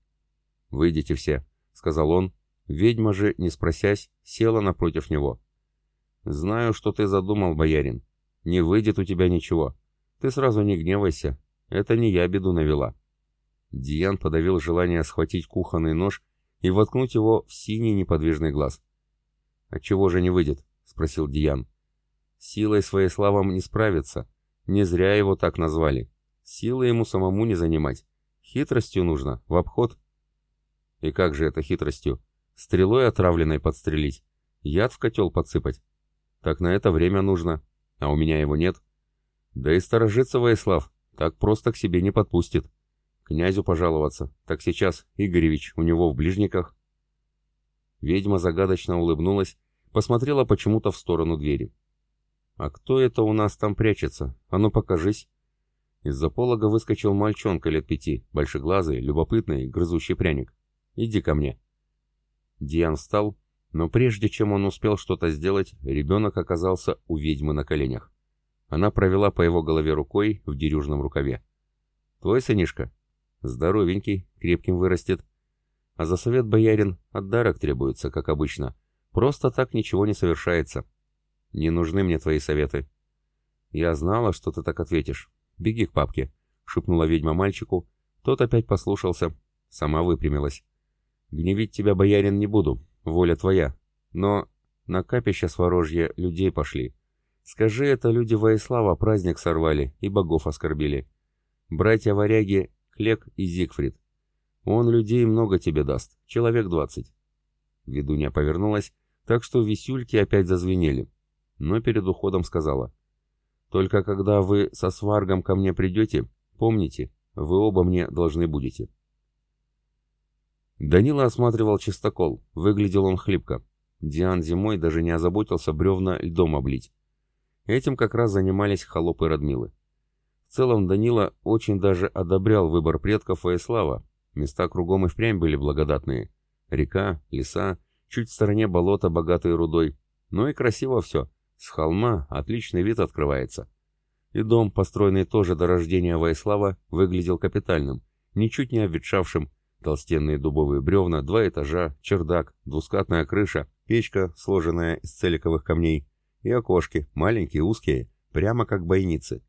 «Выйдите все», — сказал он. Ведьма же, не спросясь, села напротив него. «Знаю, что ты задумал, боярин. Не выйдет у тебя ничего. Ты сразу не гневайся. Это не я беду навела. Диан подавил желание схватить кухонный нож и воткнуть его в синий неподвижный глаз. «Отчего же не выйдет?» — спросил Диан. «Силой своей славам не справится. Не зря его так назвали. Силы ему самому не занимать. Хитростью нужно, в обход». «И как же это хитростью? Стрелой отравленной подстрелить? Яд в котел подсыпать? Так на это время нужно, а у меня его нет. Да и сторожится Воислав, так просто к себе не подпустит. Князю пожаловаться, так сейчас Игоревич у него в ближниках». Ведьма загадочно улыбнулась, посмотрела почему-то в сторону двери. «А кто это у нас там прячется? А ну покажись!» Из-за полога выскочил мальчонка лет пяти, большеглазый, любопытный, грызущий пряник. «Иди ко мне». Диан встал, но прежде чем он успел что-то сделать, ребенок оказался у ведьмы на коленях. Она провела по его голове рукой в дерюжном рукаве. «Твой сынишка? Здоровенький, крепким вырастет. А за совет боярин отдарок требуется, как обычно. Просто так ничего не совершается. Не нужны мне твои советы. Я знала, что ты так ответишь. Беги к папке, шепнула ведьма мальчику. Тот опять послушался. Сама выпрямилась. Гневить тебя, боярин, не буду. Воля твоя. Но на капище сворожье людей пошли. Скажи это, люди Воислава праздник сорвали и богов оскорбили. Братья-варяги Клек и Зигфрид. Он людей много тебе даст, человек двадцать. Ведунья повернулась, так что висюльки опять зазвенели. Но перед уходом сказала. Только когда вы со сваргом ко мне придете, помните, вы оба мне должны будете. Данила осматривал чистокол, выглядел он хлипко. Диан зимой даже не озаботился бревна льдом облить. Этим как раз занимались холопы Радмилы. В целом Данила очень даже одобрял выбор предков Воислава, Места кругом и впрямь были благодатные. Река, леса, чуть в стороне болото, богатые рудой. Ну и красиво все. С холма отличный вид открывается. И дом, построенный тоже до рождения Ваислава, выглядел капитальным, ничуть не обветшавшим. Толстенные дубовые бревна, два этажа, чердак, двускатная крыша, печка, сложенная из целиковых камней, и окошки, маленькие, узкие, прямо как бойницы.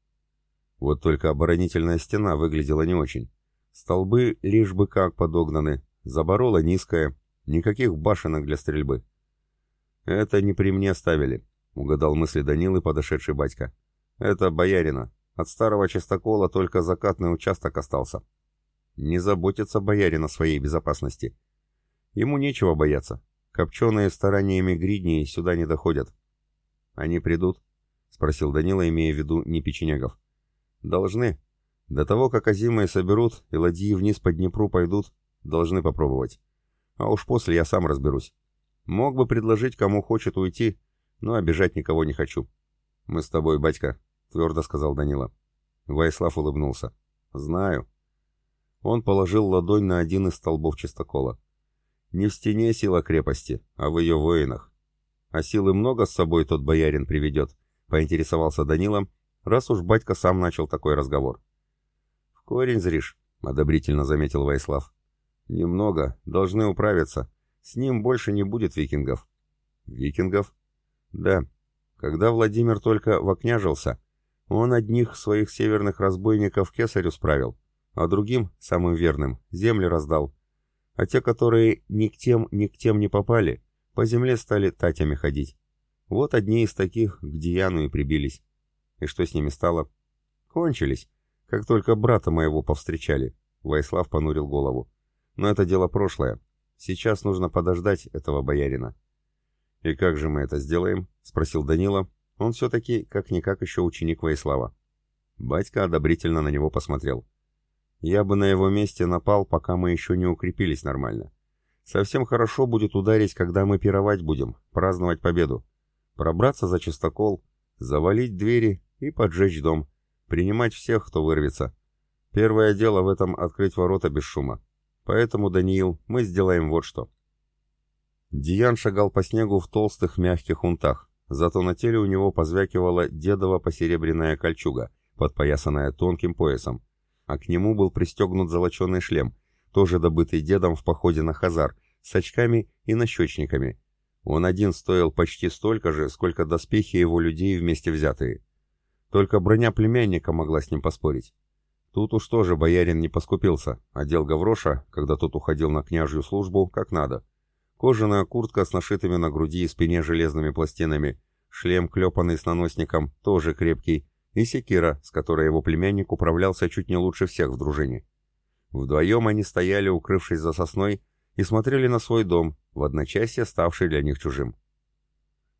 Вот только оборонительная стена выглядела не очень. Столбы лишь бы как подогнаны, заборола низкая, никаких башенок для стрельбы. «Это не при мне ставили», — угадал мысли Данилы подошедший батька. «Это боярина. От старого частокола только закатный участок остался. Не заботится боярин о своей безопасности. Ему нечего бояться. Копченые стараниями гридней сюда не доходят». «Они придут?» — спросил Данила, имея в виду не печенегов. «Должны», до того, как озимые соберут и ладьи вниз по Днепру пойдут, должны попробовать. А уж после я сам разберусь. Мог бы предложить, кому хочет уйти, но обижать никого не хочу. Мы с тобой, батька, твердо сказал Данила. Ваислав улыбнулся. Знаю. Он положил ладонь на один из столбов чистокола. Не в стене сила крепости, а в ее воинах. А силы много с собой тот боярин приведет, поинтересовался Данила, раз уж батька сам начал такой разговор. «Корень зришь», — одобрительно заметил Вайслав. «Немного, должны управиться. С ним больше не будет викингов». «Викингов?» «Да. Когда Владимир только вокняжился, он одних своих северных разбойников кесарю справил, а другим, самым верным, земли раздал. А те, которые ни к тем, ни к тем не попали, по земле стали татями ходить. Вот одни из таких к Дияну и прибились. И что с ними стало? Кончились. Как только брата моего повстречали, Вайслав понурил голову. Но это дело прошлое. Сейчас нужно подождать этого боярина. И как же мы это сделаем? Спросил Данила. Он все-таки как-никак еще ученик Ваислава. Батька одобрительно на него посмотрел. Я бы на его месте напал, пока мы еще не укрепились нормально. Совсем хорошо будет ударить, когда мы пировать будем, праздновать победу. Пробраться за чистокол, завалить двери и поджечь дом. Принимать всех, кто вырвется. Первое дело в этом открыть ворота без шума. Поэтому, Даниил, мы сделаем вот что. Диан шагал по снегу в толстых мягких унтах, зато на теле у него позвякивала дедова посеребряная кольчуга, подпоясанная тонким поясом, а к нему был пристегнут золоченый шлем, тоже добытый дедом в походе на Хазар, с очками и нащечниками. Он один стоил почти столько же, сколько доспехи его людей вместе взятые. Только броня племянника могла с ним поспорить. Тут уж тоже боярин не поскупился, одел Гавроша, когда тот уходил на княжью службу, как надо. Кожаная куртка с нашитыми на груди и спине железными пластинами, шлем, клепанный с наносником, тоже крепкий, и секира, с которой его племянник управлялся чуть не лучше всех в дружине. Вдвоем они стояли, укрывшись за сосной, и смотрели на свой дом, в одночасье ставший для них чужим.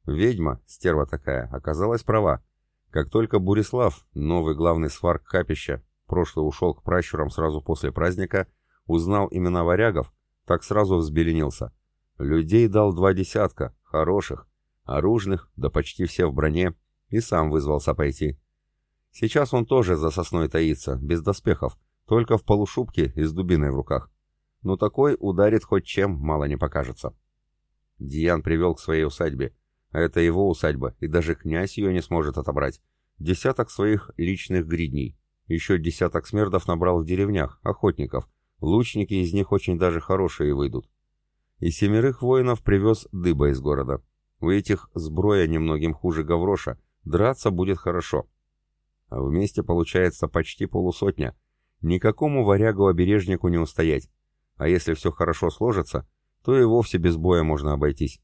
Ведьма, стерва такая, оказалась права. Как только Бурислав, новый главный сварк капища, прошлый ушел к пращурам сразу после праздника, узнал имена варягов, так сразу взбеленился. Людей дал два десятка, хороших, оружных, да почти все в броне, и сам вызвался пойти. Сейчас он тоже за сосной таится, без доспехов, только в полушубке и с дубиной в руках. Но такой ударит хоть чем, мало не покажется. Диан привел к своей усадьбе, это его усадьба, и даже князь ее не сможет отобрать. Десяток своих личных гридней. Еще десяток смердов набрал в деревнях, охотников. Лучники из них очень даже хорошие выйдут. И семерых воинов привез дыба из города. У этих сброя немногим хуже Гавроша. Драться будет хорошо. А вместе получается почти полусотня. Никакому варягу-обережнику не устоять. А если все хорошо сложится, то и вовсе без боя можно обойтись.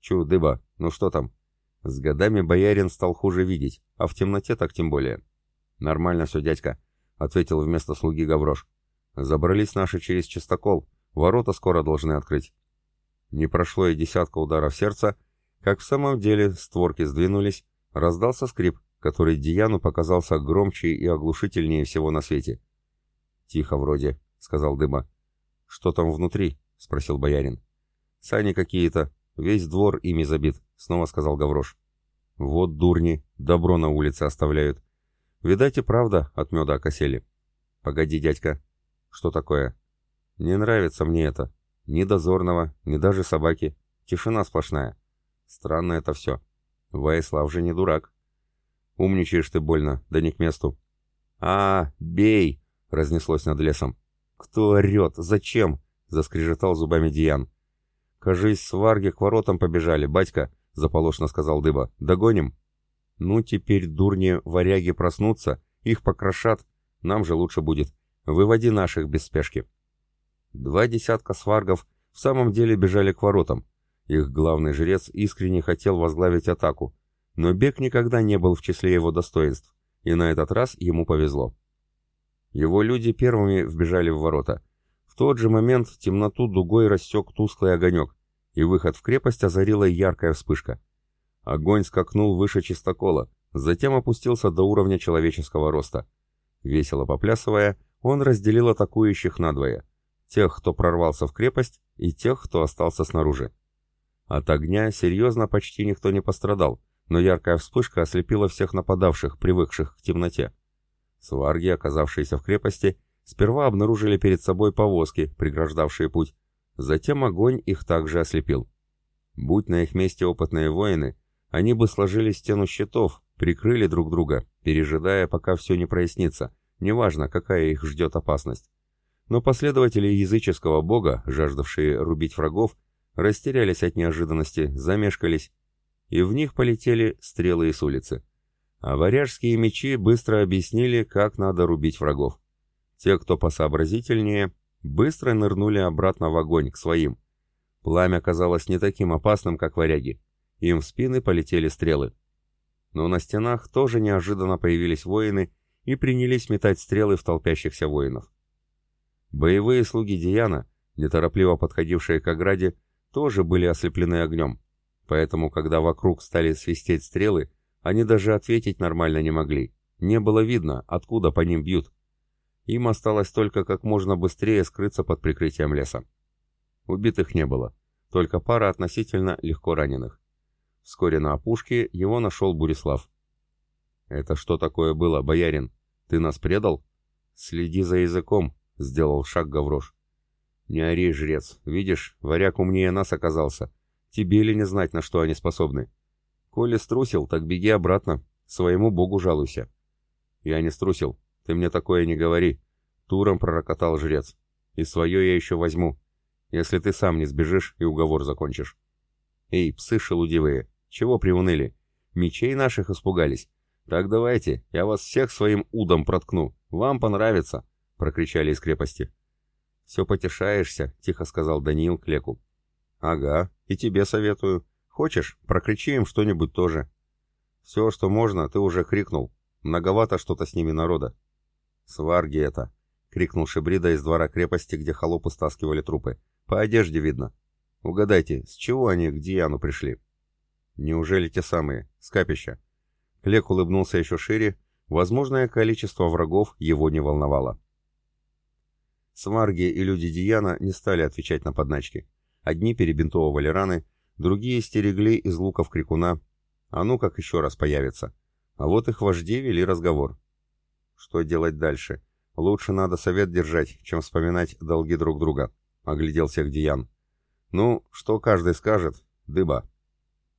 Чу, дыба, ну что там? С годами боярин стал хуже видеть, а в темноте так тем более. Нормально все, дядька, ответил вместо слуги Гаврош. Забрались наши через чистокол, ворота скоро должны открыть. Не прошло и десятка ударов сердца, как в самом деле створки сдвинулись, раздался скрип, который Дияну показался громче и оглушительнее всего на свете. «Тихо вроде», — сказал Дыма. «Что там внутри?» — спросил боярин. «Сани какие-то, Весь двор ими забит, снова сказал Гаврош. Вот дурни, добро на улице оставляют. Видать и правда от меда окосели. Погоди, дядька. Что такое? Не нравится мне это. Ни дозорного, ни даже собаки. Тишина сплошная. Странно это все. Ваислав же не дурак. Умничаешь ты больно, да не к месту. А, бей! Разнеслось над лесом. Кто орет? Зачем? Заскрежетал зубами Диан. «Кажись, сварги к воротам побежали, батька», — заполошно сказал Дыба. «Догоним?» «Ну, теперь дурни варяги проснутся, их покрошат, нам же лучше будет. Выводи наших без спешки». Два десятка сваргов в самом деле бежали к воротам. Их главный жрец искренне хотел возглавить атаку, но бег никогда не был в числе его достоинств, и на этот раз ему повезло. Его люди первыми вбежали в ворота — в тот же момент темноту дугой рассек тусклый огонек, и выход в крепость озарила яркая вспышка. Огонь скакнул выше чистокола, затем опустился до уровня человеческого роста. Весело поплясывая, он разделил атакующих надвое. Тех, кто прорвался в крепость, и тех, кто остался снаружи. От огня серьезно почти никто не пострадал, но яркая вспышка ослепила всех нападавших, привыкших к темноте. Сварги, оказавшиеся в крепости, Сперва обнаружили перед собой повозки, преграждавшие путь. Затем огонь их также ослепил. Будь на их месте опытные воины, они бы сложили стену щитов, прикрыли друг друга, пережидая, пока все не прояснится, неважно, какая их ждет опасность. Но последователи языческого бога, жаждавшие рубить врагов, растерялись от неожиданности, замешкались, и в них полетели стрелы из улицы. А варяжские мечи быстро объяснили, как надо рубить врагов. Те, кто посообразительнее, быстро нырнули обратно в огонь, к своим. Пламя казалось не таким опасным, как варяги. Им в спины полетели стрелы. Но на стенах тоже неожиданно появились воины и принялись метать стрелы в толпящихся воинов. Боевые слуги Диана, неторопливо подходившие к ограде, тоже были ослеплены огнем. Поэтому, когда вокруг стали свистеть стрелы, они даже ответить нормально не могли. Не было видно, откуда по ним бьют. Им осталось только как можно быстрее скрыться под прикрытием леса. Убитых не было, только пара относительно легко раненых. Вскоре на опушке его нашел Бурислав. «Это что такое было, боярин? Ты нас предал?» «Следи за языком», — сделал шаг Гаврош. «Не ори, жрец. Видишь, варяг умнее нас оказался. Тебе ли не знать, на что они способны? Коли струсил, так беги обратно. Своему богу жалуйся». «Я не струсил. «Ты мне такое не говори», — туром пророкотал жрец. «И свое я еще возьму, если ты сам не сбежишь и уговор закончишь». «Эй, псы шелудивые, чего приуныли? Мечей наших испугались. «Так давайте, я вас всех своим удом проткну. Вам понравится!» — прокричали из крепости. «Все потешаешься», — тихо сказал Даниил Клеку. «Ага, и тебе советую. Хочешь, прокричи им что-нибудь тоже». «Все, что можно, ты уже крикнул. Многовато что-то с ними народа». «Сварги это!» — крикнул Шибрида из двора крепости, где холопы стаскивали трупы. «По одежде видно. Угадайте, с чего они к Диану пришли?» «Неужели те самые? С капища?» Клек улыбнулся еще шире. Возможное количество врагов его не волновало. Сварги и люди Диана не стали отвечать на подначки. Одни перебинтовывали раны, другие стерегли из луков крикуна. А ну как еще раз появится. А вот их вожди вели разговор. Что делать дальше? Лучше надо совет держать, чем вспоминать долги друг друга. Оглядел всех Диан. Ну, что каждый скажет, дыба.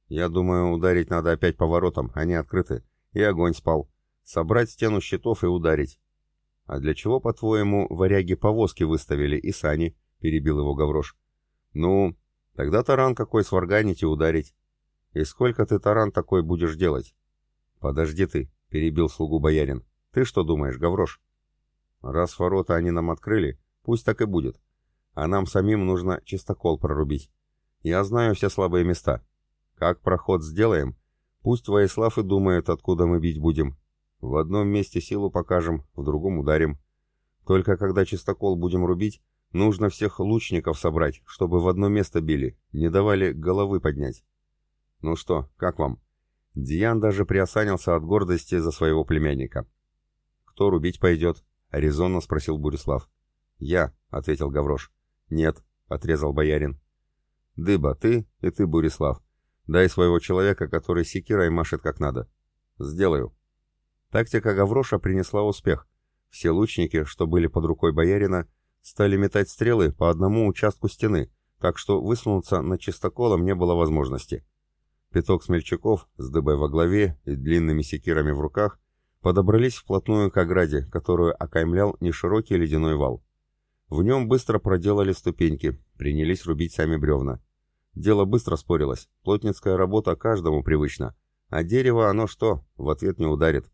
Я думаю, ударить надо опять по воротам, они открыты. И огонь спал. Собрать стену щитов и ударить. «А для чего, по-твоему, варяги повозки выставили и сани?» — перебил его Гаврош. «Ну, тогда таран какой сварганить и ударить. И сколько ты таран такой будешь делать?» «Подожди ты», — перебил слугу боярин. «Ты что думаешь, Гаврош?» «Раз ворота они нам открыли, пусть так и будет. А нам самим нужно чистокол прорубить. Я знаю все слабые места. Как проход сделаем, пусть Воислав и думает, откуда мы бить будем, в одном месте силу покажем, в другом ударим. Только когда чистокол будем рубить, нужно всех лучников собрать, чтобы в одно место били, не давали головы поднять. Ну что, как вам? Диан даже приосанился от гордости за своего племянника. «Кто рубить пойдет?» — резонно спросил Бурислав. «Я», — ответил Гаврош. «Нет», — отрезал боярин. «Дыба, ты и ты, Бурислав. Дай своего человека, который секирой машет как надо». «Сделаю», Тактика Гавроша принесла успех. Все лучники, что были под рукой боярина, стали метать стрелы по одному участку стены, так что высунуться над чистоколом не было возможности. Пяток смельчаков с дыбой во главе и длинными секирами в руках подобрались вплотную к ограде, которую окаймлял неширокий ледяной вал. В нем быстро проделали ступеньки, принялись рубить сами бревна. Дело быстро спорилось, плотницкая работа каждому привычна, а дерево оно что, в ответ не ударит.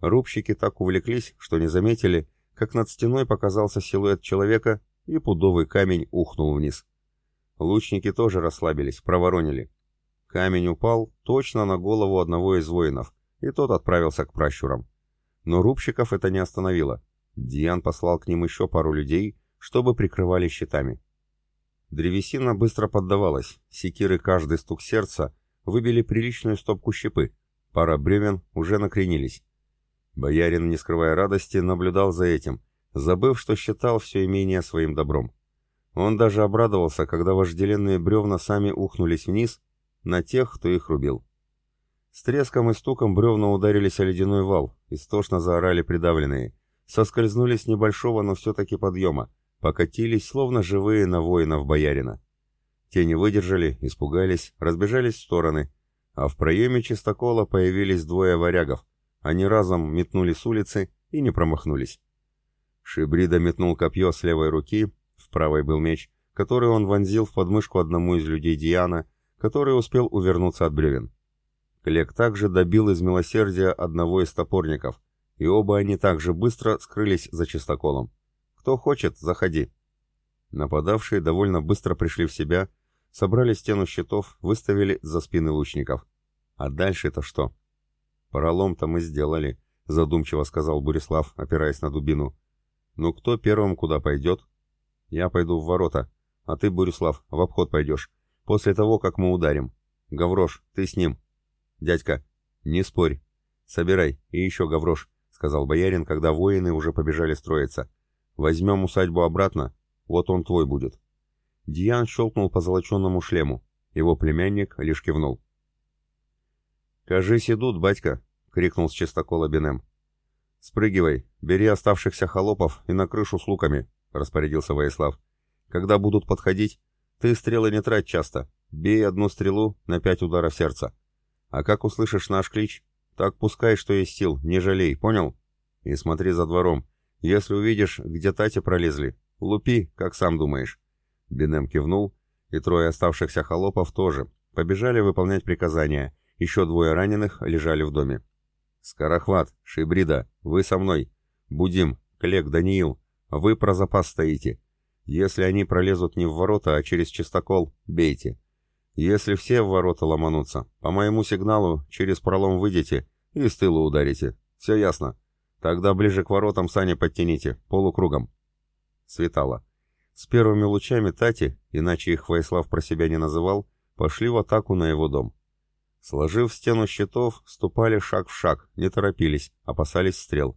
Рубщики так увлеклись, что не заметили, как над стеной показался силуэт человека, и пудовый камень ухнул вниз. Лучники тоже расслабились, проворонили. Камень упал точно на голову одного из воинов, и тот отправился к пращурам. Но рубщиков это не остановило. Диан послал к ним еще пару людей, чтобы прикрывали щитами. Древесина быстро поддавалась, секиры каждый стук сердца выбили приличную стопку щепы, пара бревен уже накренились. Боярин, не скрывая радости, наблюдал за этим, забыв, что считал все имение своим добром. Он даже обрадовался, когда вожделенные бревна сами ухнулись вниз на тех, кто их рубил. С треском и стуком бревна ударились о ледяной вал, истошно заорали придавленные, соскользнули с небольшого, но все-таки подъема, покатились, словно живые на воинов боярина. Те не выдержали, испугались, разбежались в стороны, а в проеме чистокола появились двое варягов, они разом метнули с улицы и не промахнулись. Шибрида метнул копье с левой руки, в правой был меч, который он вонзил в подмышку одному из людей Диана, который успел увернуться от бревен. Клек также добил из милосердия одного из топорников, и оба они также быстро скрылись за чистоколом. «Кто хочет, заходи». Нападавшие довольно быстро пришли в себя, собрали стену щитов, выставили за спины лучников. А дальше-то что? «Пролом-то мы сделали», — задумчиво сказал Бурислав, опираясь на дубину. «Ну кто первым куда пойдет?» «Я пойду в ворота, а ты, Бурислав, в обход пойдешь, после того, как мы ударим. Гаврош, ты с ним». «Дядька, не спорь. Собирай, и еще Гаврош», — сказал боярин, когда воины уже побежали строиться. «Возьмем усадьбу обратно, вот он твой будет». Диан щелкнул по золоченному шлему. Его племянник лишь кивнул. «Кажись, идут, батька!» — крикнул с чистокола Бенем. «Спрыгивай, бери оставшихся холопов и на крышу с луками», — распорядился Воислав. «Когда будут подходить, ты стрелы не трать часто. Бей одну стрелу на пять ударов сердца. А как услышишь наш клич, так пускай, что есть сил, не жалей, понял? И смотри за двором. Если увидишь, где тати пролезли, лупи, как сам думаешь». Бенем кивнул, и трое оставшихся холопов тоже побежали выполнять приказания — еще двое раненых лежали в доме. «Скорохват, Шибрида, вы со мной. Будим, Клек, Даниил, вы про запас стоите. Если они пролезут не в ворота, а через чистокол, бейте. Если все в ворота ломанутся, по моему сигналу через пролом выйдете и с тыла ударите. Все ясно. Тогда ближе к воротам сани подтяните, полукругом». Светало. С первыми лучами Тати, иначе их Ваислав про себя не называл, пошли в атаку на его дом. Сложив стену щитов, ступали шаг в шаг, не торопились, опасались стрел.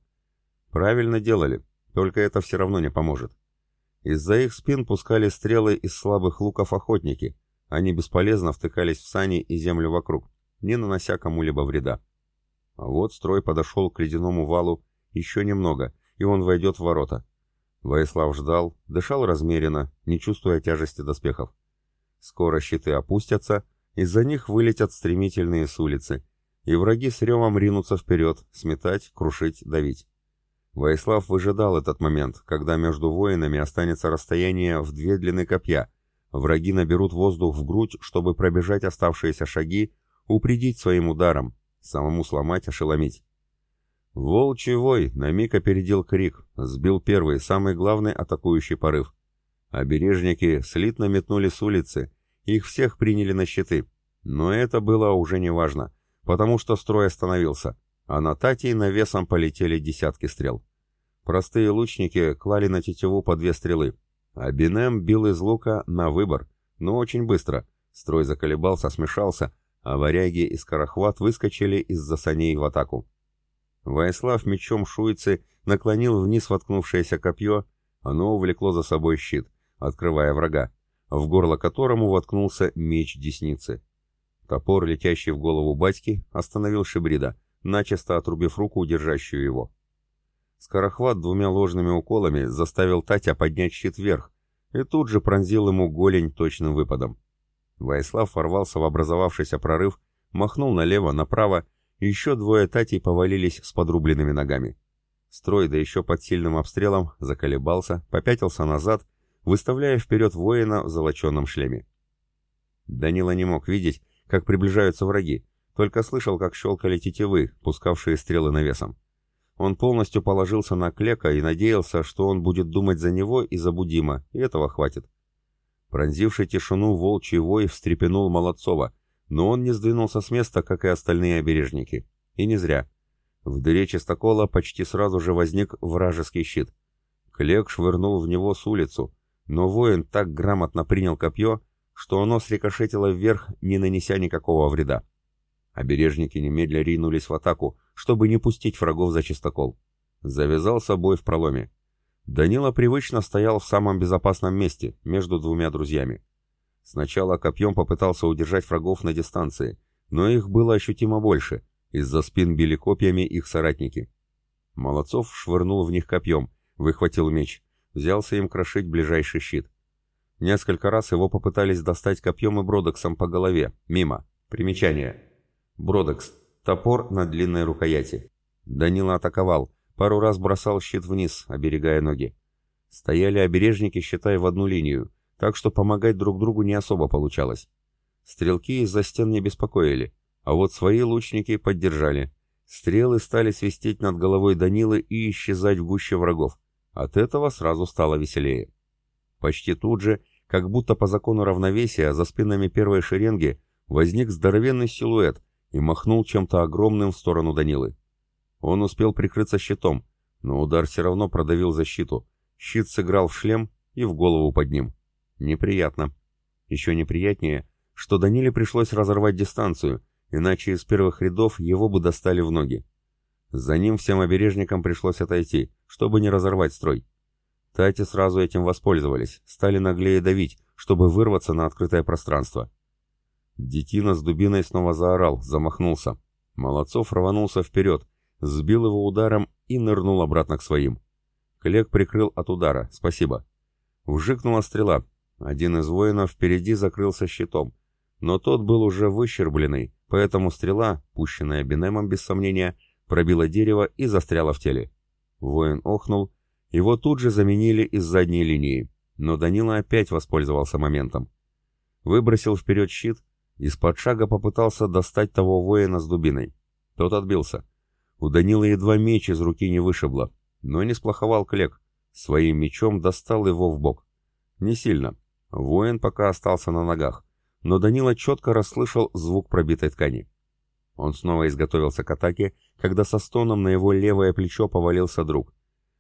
Правильно делали, только это все равно не поможет. Из-за их спин пускали стрелы из слабых луков охотники, они бесполезно втыкались в сани и землю вокруг, не нанося кому-либо вреда. А вот строй подошел к ледяному валу еще немного, и он войдет в ворота. Воислав ждал, дышал размеренно, не чувствуя тяжести доспехов. Скоро щиты опустятся, из-за них вылетят стремительные с улицы, и враги с ревом ринутся вперед, сметать, крушить, давить. Воислав выжидал этот момент, когда между воинами останется расстояние в две длины копья. Враги наберут воздух в грудь, чтобы пробежать оставшиеся шаги, упредить своим ударом, самому сломать, ошеломить. Волчий вой на миг опередил крик, сбил первый, самый главный атакующий порыв. Обережники слитно метнули с улицы, их всех приняли на щиты. Но это было уже не важно, потому что строй остановился, а на Татей навесом полетели десятки стрел. Простые лучники клали на тетиву по две стрелы, а Бинем бил из лука на выбор, но очень быстро. Строй заколебался, смешался, а варяги и скорохват выскочили из-за саней в атаку. Ваислав мечом шуйцы наклонил вниз воткнувшееся копье, оно увлекло за собой щит, открывая врага в горло которому воткнулся меч десницы. Топор, летящий в голову батьки, остановил Шибрида, начисто отрубив руку, держащую его. Скорохват двумя ложными уколами заставил Татя поднять щит вверх, и тут же пронзил ему голень точным выпадом. Ваислав ворвался в образовавшийся прорыв, махнул налево, направо, и еще двое Татей повалились с подрубленными ногами. Строй, да еще под сильным обстрелом, заколебался, попятился назад выставляя вперед воина в золоченном шлеме. Данила не мог видеть, как приближаются враги, только слышал, как щелкали тетивы, пускавшие стрелы навесом. Он полностью положился на Клека и надеялся, что он будет думать за него и за Будима, и этого хватит. Пронзивший тишину волчий вой встрепенул Молодцова, но он не сдвинулся с места, как и остальные обережники. И не зря. В дыре чистокола почти сразу же возник вражеский щит. Клек швырнул в него с улицу, но воин так грамотно принял копье, что оно срикошетило вверх, не нанеся никакого вреда. Обережники немедля ринулись в атаку, чтобы не пустить врагов за чистокол. Завязался бой в проломе. Данила привычно стоял в самом безопасном месте, между двумя друзьями. Сначала копьем попытался удержать врагов на дистанции, но их было ощутимо больше, из-за спин били копьями их соратники. Молодцов швырнул в них копьем, выхватил меч, взялся им крошить ближайший щит. Несколько раз его попытались достать копьем и бродексом по голове, мимо. Примечание. Бродекс. Топор на длинной рукояти. Данила атаковал, пару раз бросал щит вниз, оберегая ноги. Стояли обережники, считай, в одну линию, так что помогать друг другу не особо получалось. Стрелки из-за стен не беспокоили, а вот свои лучники поддержали. Стрелы стали свистеть над головой Данилы и исчезать в гуще врагов. От этого сразу стало веселее. Почти тут же, как будто по закону равновесия, за спинами первой шеренги возник здоровенный силуэт и махнул чем-то огромным в сторону Данилы. Он успел прикрыться щитом, но удар все равно продавил защиту. Щит сыграл в шлем и в голову под ним. Неприятно. Еще неприятнее, что Даниле пришлось разорвать дистанцию, иначе из первых рядов его бы достали в ноги. За ним всем обережникам пришлось отойти, чтобы не разорвать строй. Тати сразу этим воспользовались, стали наглее давить, чтобы вырваться на открытое пространство. Детина с дубиной снова заорал, замахнулся. Молодцов рванулся вперед, сбил его ударом и нырнул обратно к своим. Клек прикрыл от удара, спасибо. Вжикнула стрела. Один из воинов впереди закрылся щитом, но тот был уже выщербленный, поэтому стрела, пущенная Бенемом без сомнения, пробила дерево и застряла в теле. Воин охнул, его тут же заменили из задней линии, но Данила опять воспользовался моментом. Выбросил вперед щит, из-под шага попытался достать того воина с дубиной. Тот отбился. У Данила едва меч из руки не вышибло, но не сплоховал Клек. Своим мечом достал его в бок. Не сильно. Воин пока остался на ногах, но Данила четко расслышал звук пробитой ткани. Он снова изготовился к атаке, когда со стоном на его левое плечо повалился друг.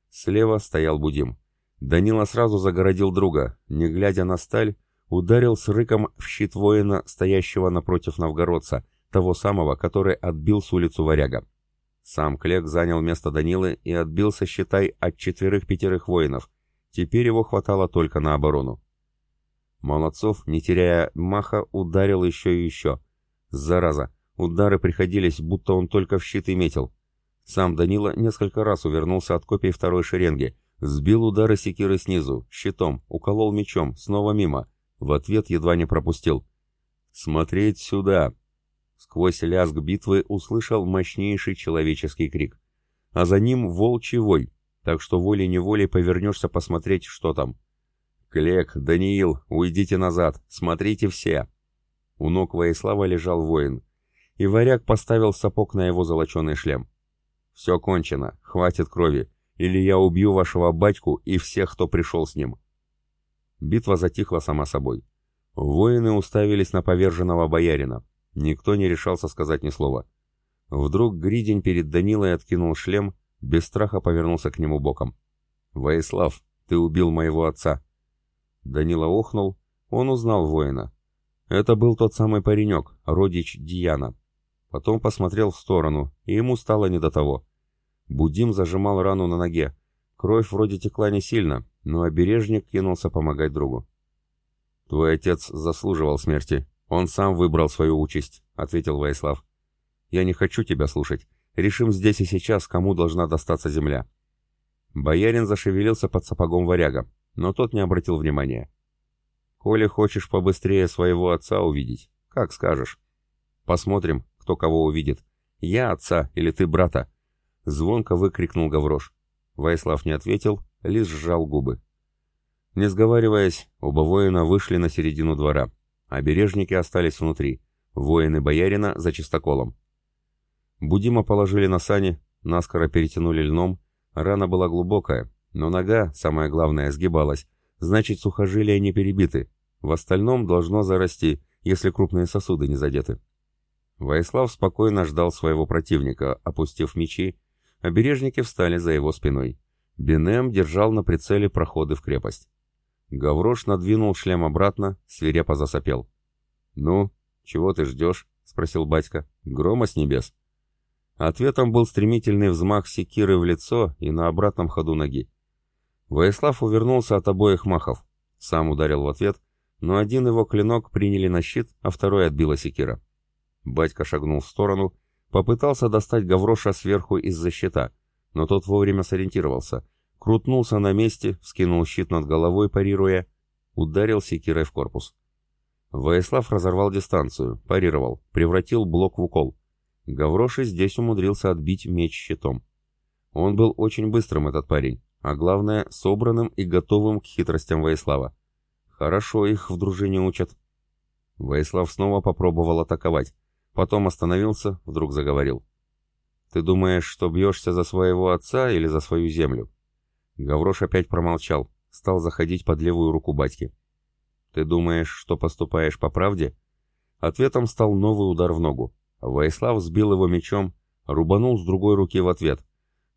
Слева стоял Будим. Данила сразу загородил друга, не глядя на сталь, ударил с рыком в щит воина, стоящего напротив новгородца, того самого, который отбил с улицу варяга. Сам Клек занял место Данилы и отбился, считай, от четверых-пятерых воинов. Теперь его хватало только на оборону. Молодцов, не теряя маха, ударил еще и еще. Зараза, удары приходились, будто он только в щит и метил. Сам Данила несколько раз увернулся от копий второй шеренги, сбил удары секиры снизу, щитом, уколол мечом, снова мимо. В ответ едва не пропустил. «Смотреть сюда!» Сквозь лязг битвы услышал мощнейший человеческий крик. А за ним волчий вой, так что волей-неволей повернешься посмотреть, что там. «Клек, Даниил, уйдите назад, смотрите все!» У ног Воислава лежал воин, и варяг поставил сапог на его золоченый шлем. «Все кончено, хватит крови, или я убью вашего батьку и всех, кто пришел с ним». Битва затихла сама собой. Воины уставились на поверженного боярина. Никто не решался сказать ни слова. Вдруг Гридень перед Данилой откинул шлем, без страха повернулся к нему боком. «Воислав, ты убил моего отца!» Данила охнул, он узнал воина. Это был тот самый паренек, родич Дияна. Потом посмотрел в сторону, и ему стало не до того. Будим зажимал рану на ноге. Кровь вроде текла не сильно, но обережник кинулся помогать другу. «Твой отец заслуживал смерти», «Он сам выбрал свою участь», — ответил Ваислав. «Я не хочу тебя слушать. Решим здесь и сейчас, кому должна достаться земля». Боярин зашевелился под сапогом варяга, но тот не обратил внимания. «Коли хочешь побыстрее своего отца увидеть, как скажешь. Посмотрим, кто кого увидит. Я отца или ты брата?» Звонко выкрикнул Гаврош. Ваислав не ответил, лишь сжал губы. Не сговариваясь, оба воина вышли на середину двора. Обережники остались внутри, воины боярина за чистоколом. Будима положили на сани, наскоро перетянули льном, рана была глубокая, но нога, самое главное, сгибалась, значит сухожилия не перебиты, в остальном должно зарасти, если крупные сосуды не задеты. Воислав спокойно ждал своего противника, опустив мечи, обережники встали за его спиной. Бенем держал на прицеле проходы в крепость. Гаврош надвинул шлем обратно, свирепо засопел. «Ну, чего ты ждешь?» — спросил батька. «Грома с небес». Ответом был стремительный взмах секиры в лицо и на обратном ходу ноги. Воислав увернулся от обоих махов. Сам ударил в ответ, но один его клинок приняли на щит, а второй отбила секира. Батька шагнул в сторону, попытался достать Гавроша сверху из-за щита, но тот вовремя сориентировался — крутнулся на месте, вскинул щит над головой, парируя, ударил секирой в корпус. Воислав разорвал дистанцию, парировал, превратил блок в укол. Гавроши здесь умудрился отбить меч щитом. Он был очень быстрым, этот парень, а главное, собранным и готовым к хитростям Воислава. Хорошо их в дружине учат. Воислав снова попробовал атаковать, потом остановился, вдруг заговорил. «Ты думаешь, что бьешься за своего отца или за свою землю?» Гаврош опять промолчал, стал заходить под левую руку батьки. «Ты думаешь, что поступаешь по правде?» Ответом стал новый удар в ногу. Воислав сбил его мечом, рубанул с другой руки в ответ.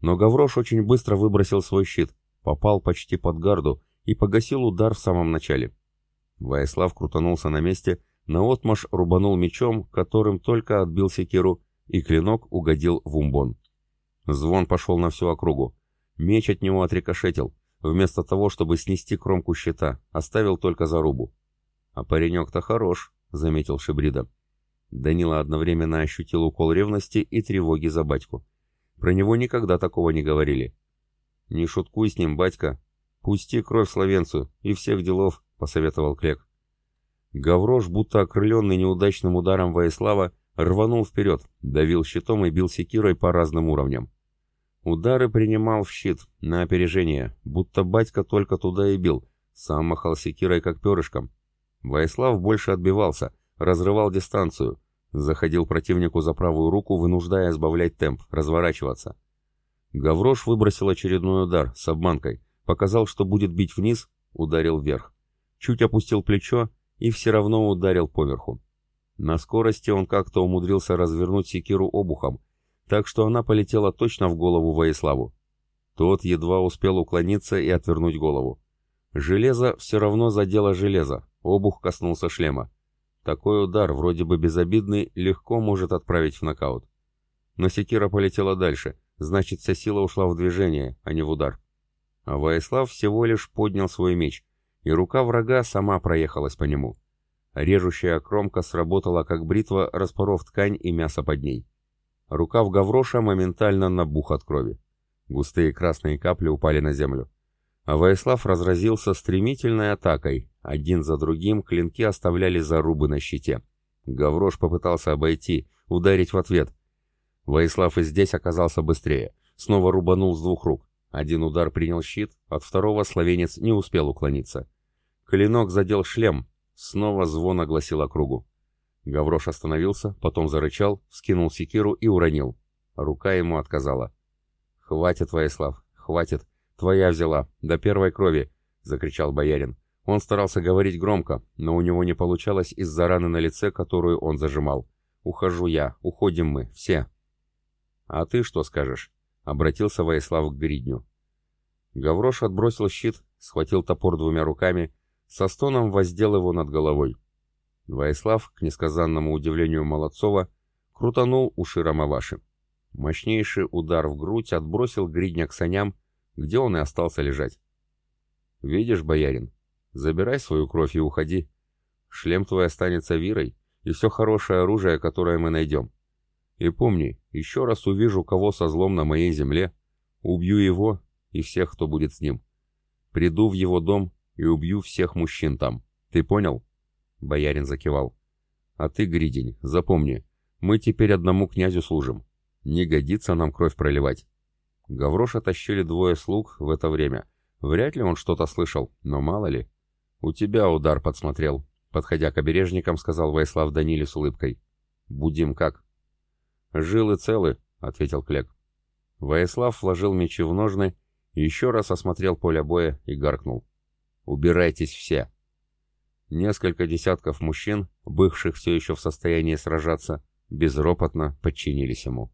Но Гаврош очень быстро выбросил свой щит, попал почти под гарду и погасил удар в самом начале. Воислав крутанулся на месте, наотмашь рубанул мечом, которым только отбил секиру, и клинок угодил в умбон. Звон пошел на всю округу. Меч от него отрикошетил. Вместо того, чтобы снести кромку щита, оставил только зарубу. «А паренек-то хорош», — заметил Шибрида. Данила одновременно ощутил укол ревности и тревоги за батьку. Про него никогда такого не говорили. «Не шуткуй с ним, батька. Пусти кровь словенцу, и всех делов», — посоветовал Клек. Гаврош, будто окрыленный неудачным ударом Воислава, рванул вперед, давил щитом и бил секирой по разным уровням. Удары принимал в щит, на опережение, будто батька только туда и бил, сам махал секирой как перышком. Воислав больше отбивался, разрывал дистанцию, Заходил противнику за правую руку, вынуждая сбавлять темп, разворачиваться. Гаврош выбросил очередной удар с обманкой, показал, что будет бить вниз, ударил вверх. Чуть опустил плечо и все равно ударил поверху. На скорости он как-то умудрился развернуть секиру обухом, так что она полетела точно в голову Воиславу. Тот едва успел уклониться и отвернуть голову. Железо все равно задело железо, обух коснулся шлема. Такой удар, вроде бы безобидный, легко может отправить в нокаут. Но секира полетела дальше, значит вся сила ушла в движение, а не в удар. А Воислав всего лишь поднял свой меч, и рука врага сама проехалась по нему. Режущая кромка сработала как бритва, распоров ткань и мясо под ней. Рукав Гавроша моментально набух от крови. Густые красные капли упали на землю. А Воислав разразился стремительной атакой. Один за другим клинки оставляли зарубы на щите. Гаврош попытался обойти, ударить в ответ. Воислав и здесь оказался быстрее. Снова рубанул с двух рук. Один удар принял щит, от второго словенец не успел уклониться. Клинок задел шлем. Снова звон огласил округу. Гаврош остановился, потом зарычал, скинул секиру и уронил. Рука ему отказала. «Хватит, Воислав, хватит. Твоя взяла, до первой крови!» — закричал боярин. Он старался говорить громко, но у него не получалось из-за раны на лице, которую он зажимал. «Ухожу я, уходим мы, все!» «А ты что скажешь?» — обратился Воислав к Гридню. Гаврош отбросил щит, схватил топор двумя руками, со стоном воздел его над головой. Воислав, к несказанному удивлению Молодцова, крутанул уши Рамаваши. Мощнейший удар в грудь отбросил Гридня к саням, где он и остался лежать. «Видишь, боярин, забирай свою кровь и уходи. Шлем твой останется вирой, и все хорошее оружие, которое мы найдем. И помни, еще раз увижу кого со злом на моей земле, убью его и всех, кто будет с ним. Приду в его дом и убью всех мужчин там. Ты понял?» Боярин закивал. «А ты, Гридень, запомни, мы теперь одному князю служим. Не годится нам кровь проливать». Гавроша тащили двое слуг в это время. Вряд ли он что-то слышал, но мало ли. «У тебя удар подсмотрел», — подходя к обережникам, сказал Вайслав Даниле с улыбкой. «Будим как?» «Жилы целы», — ответил Клек. Ваислав вложил мечи в ножны, еще раз осмотрел поле боя и гаркнул. «Убирайтесь все!» Несколько десятков мужчин, бывших все еще в состоянии сражаться, безропотно подчинились ему.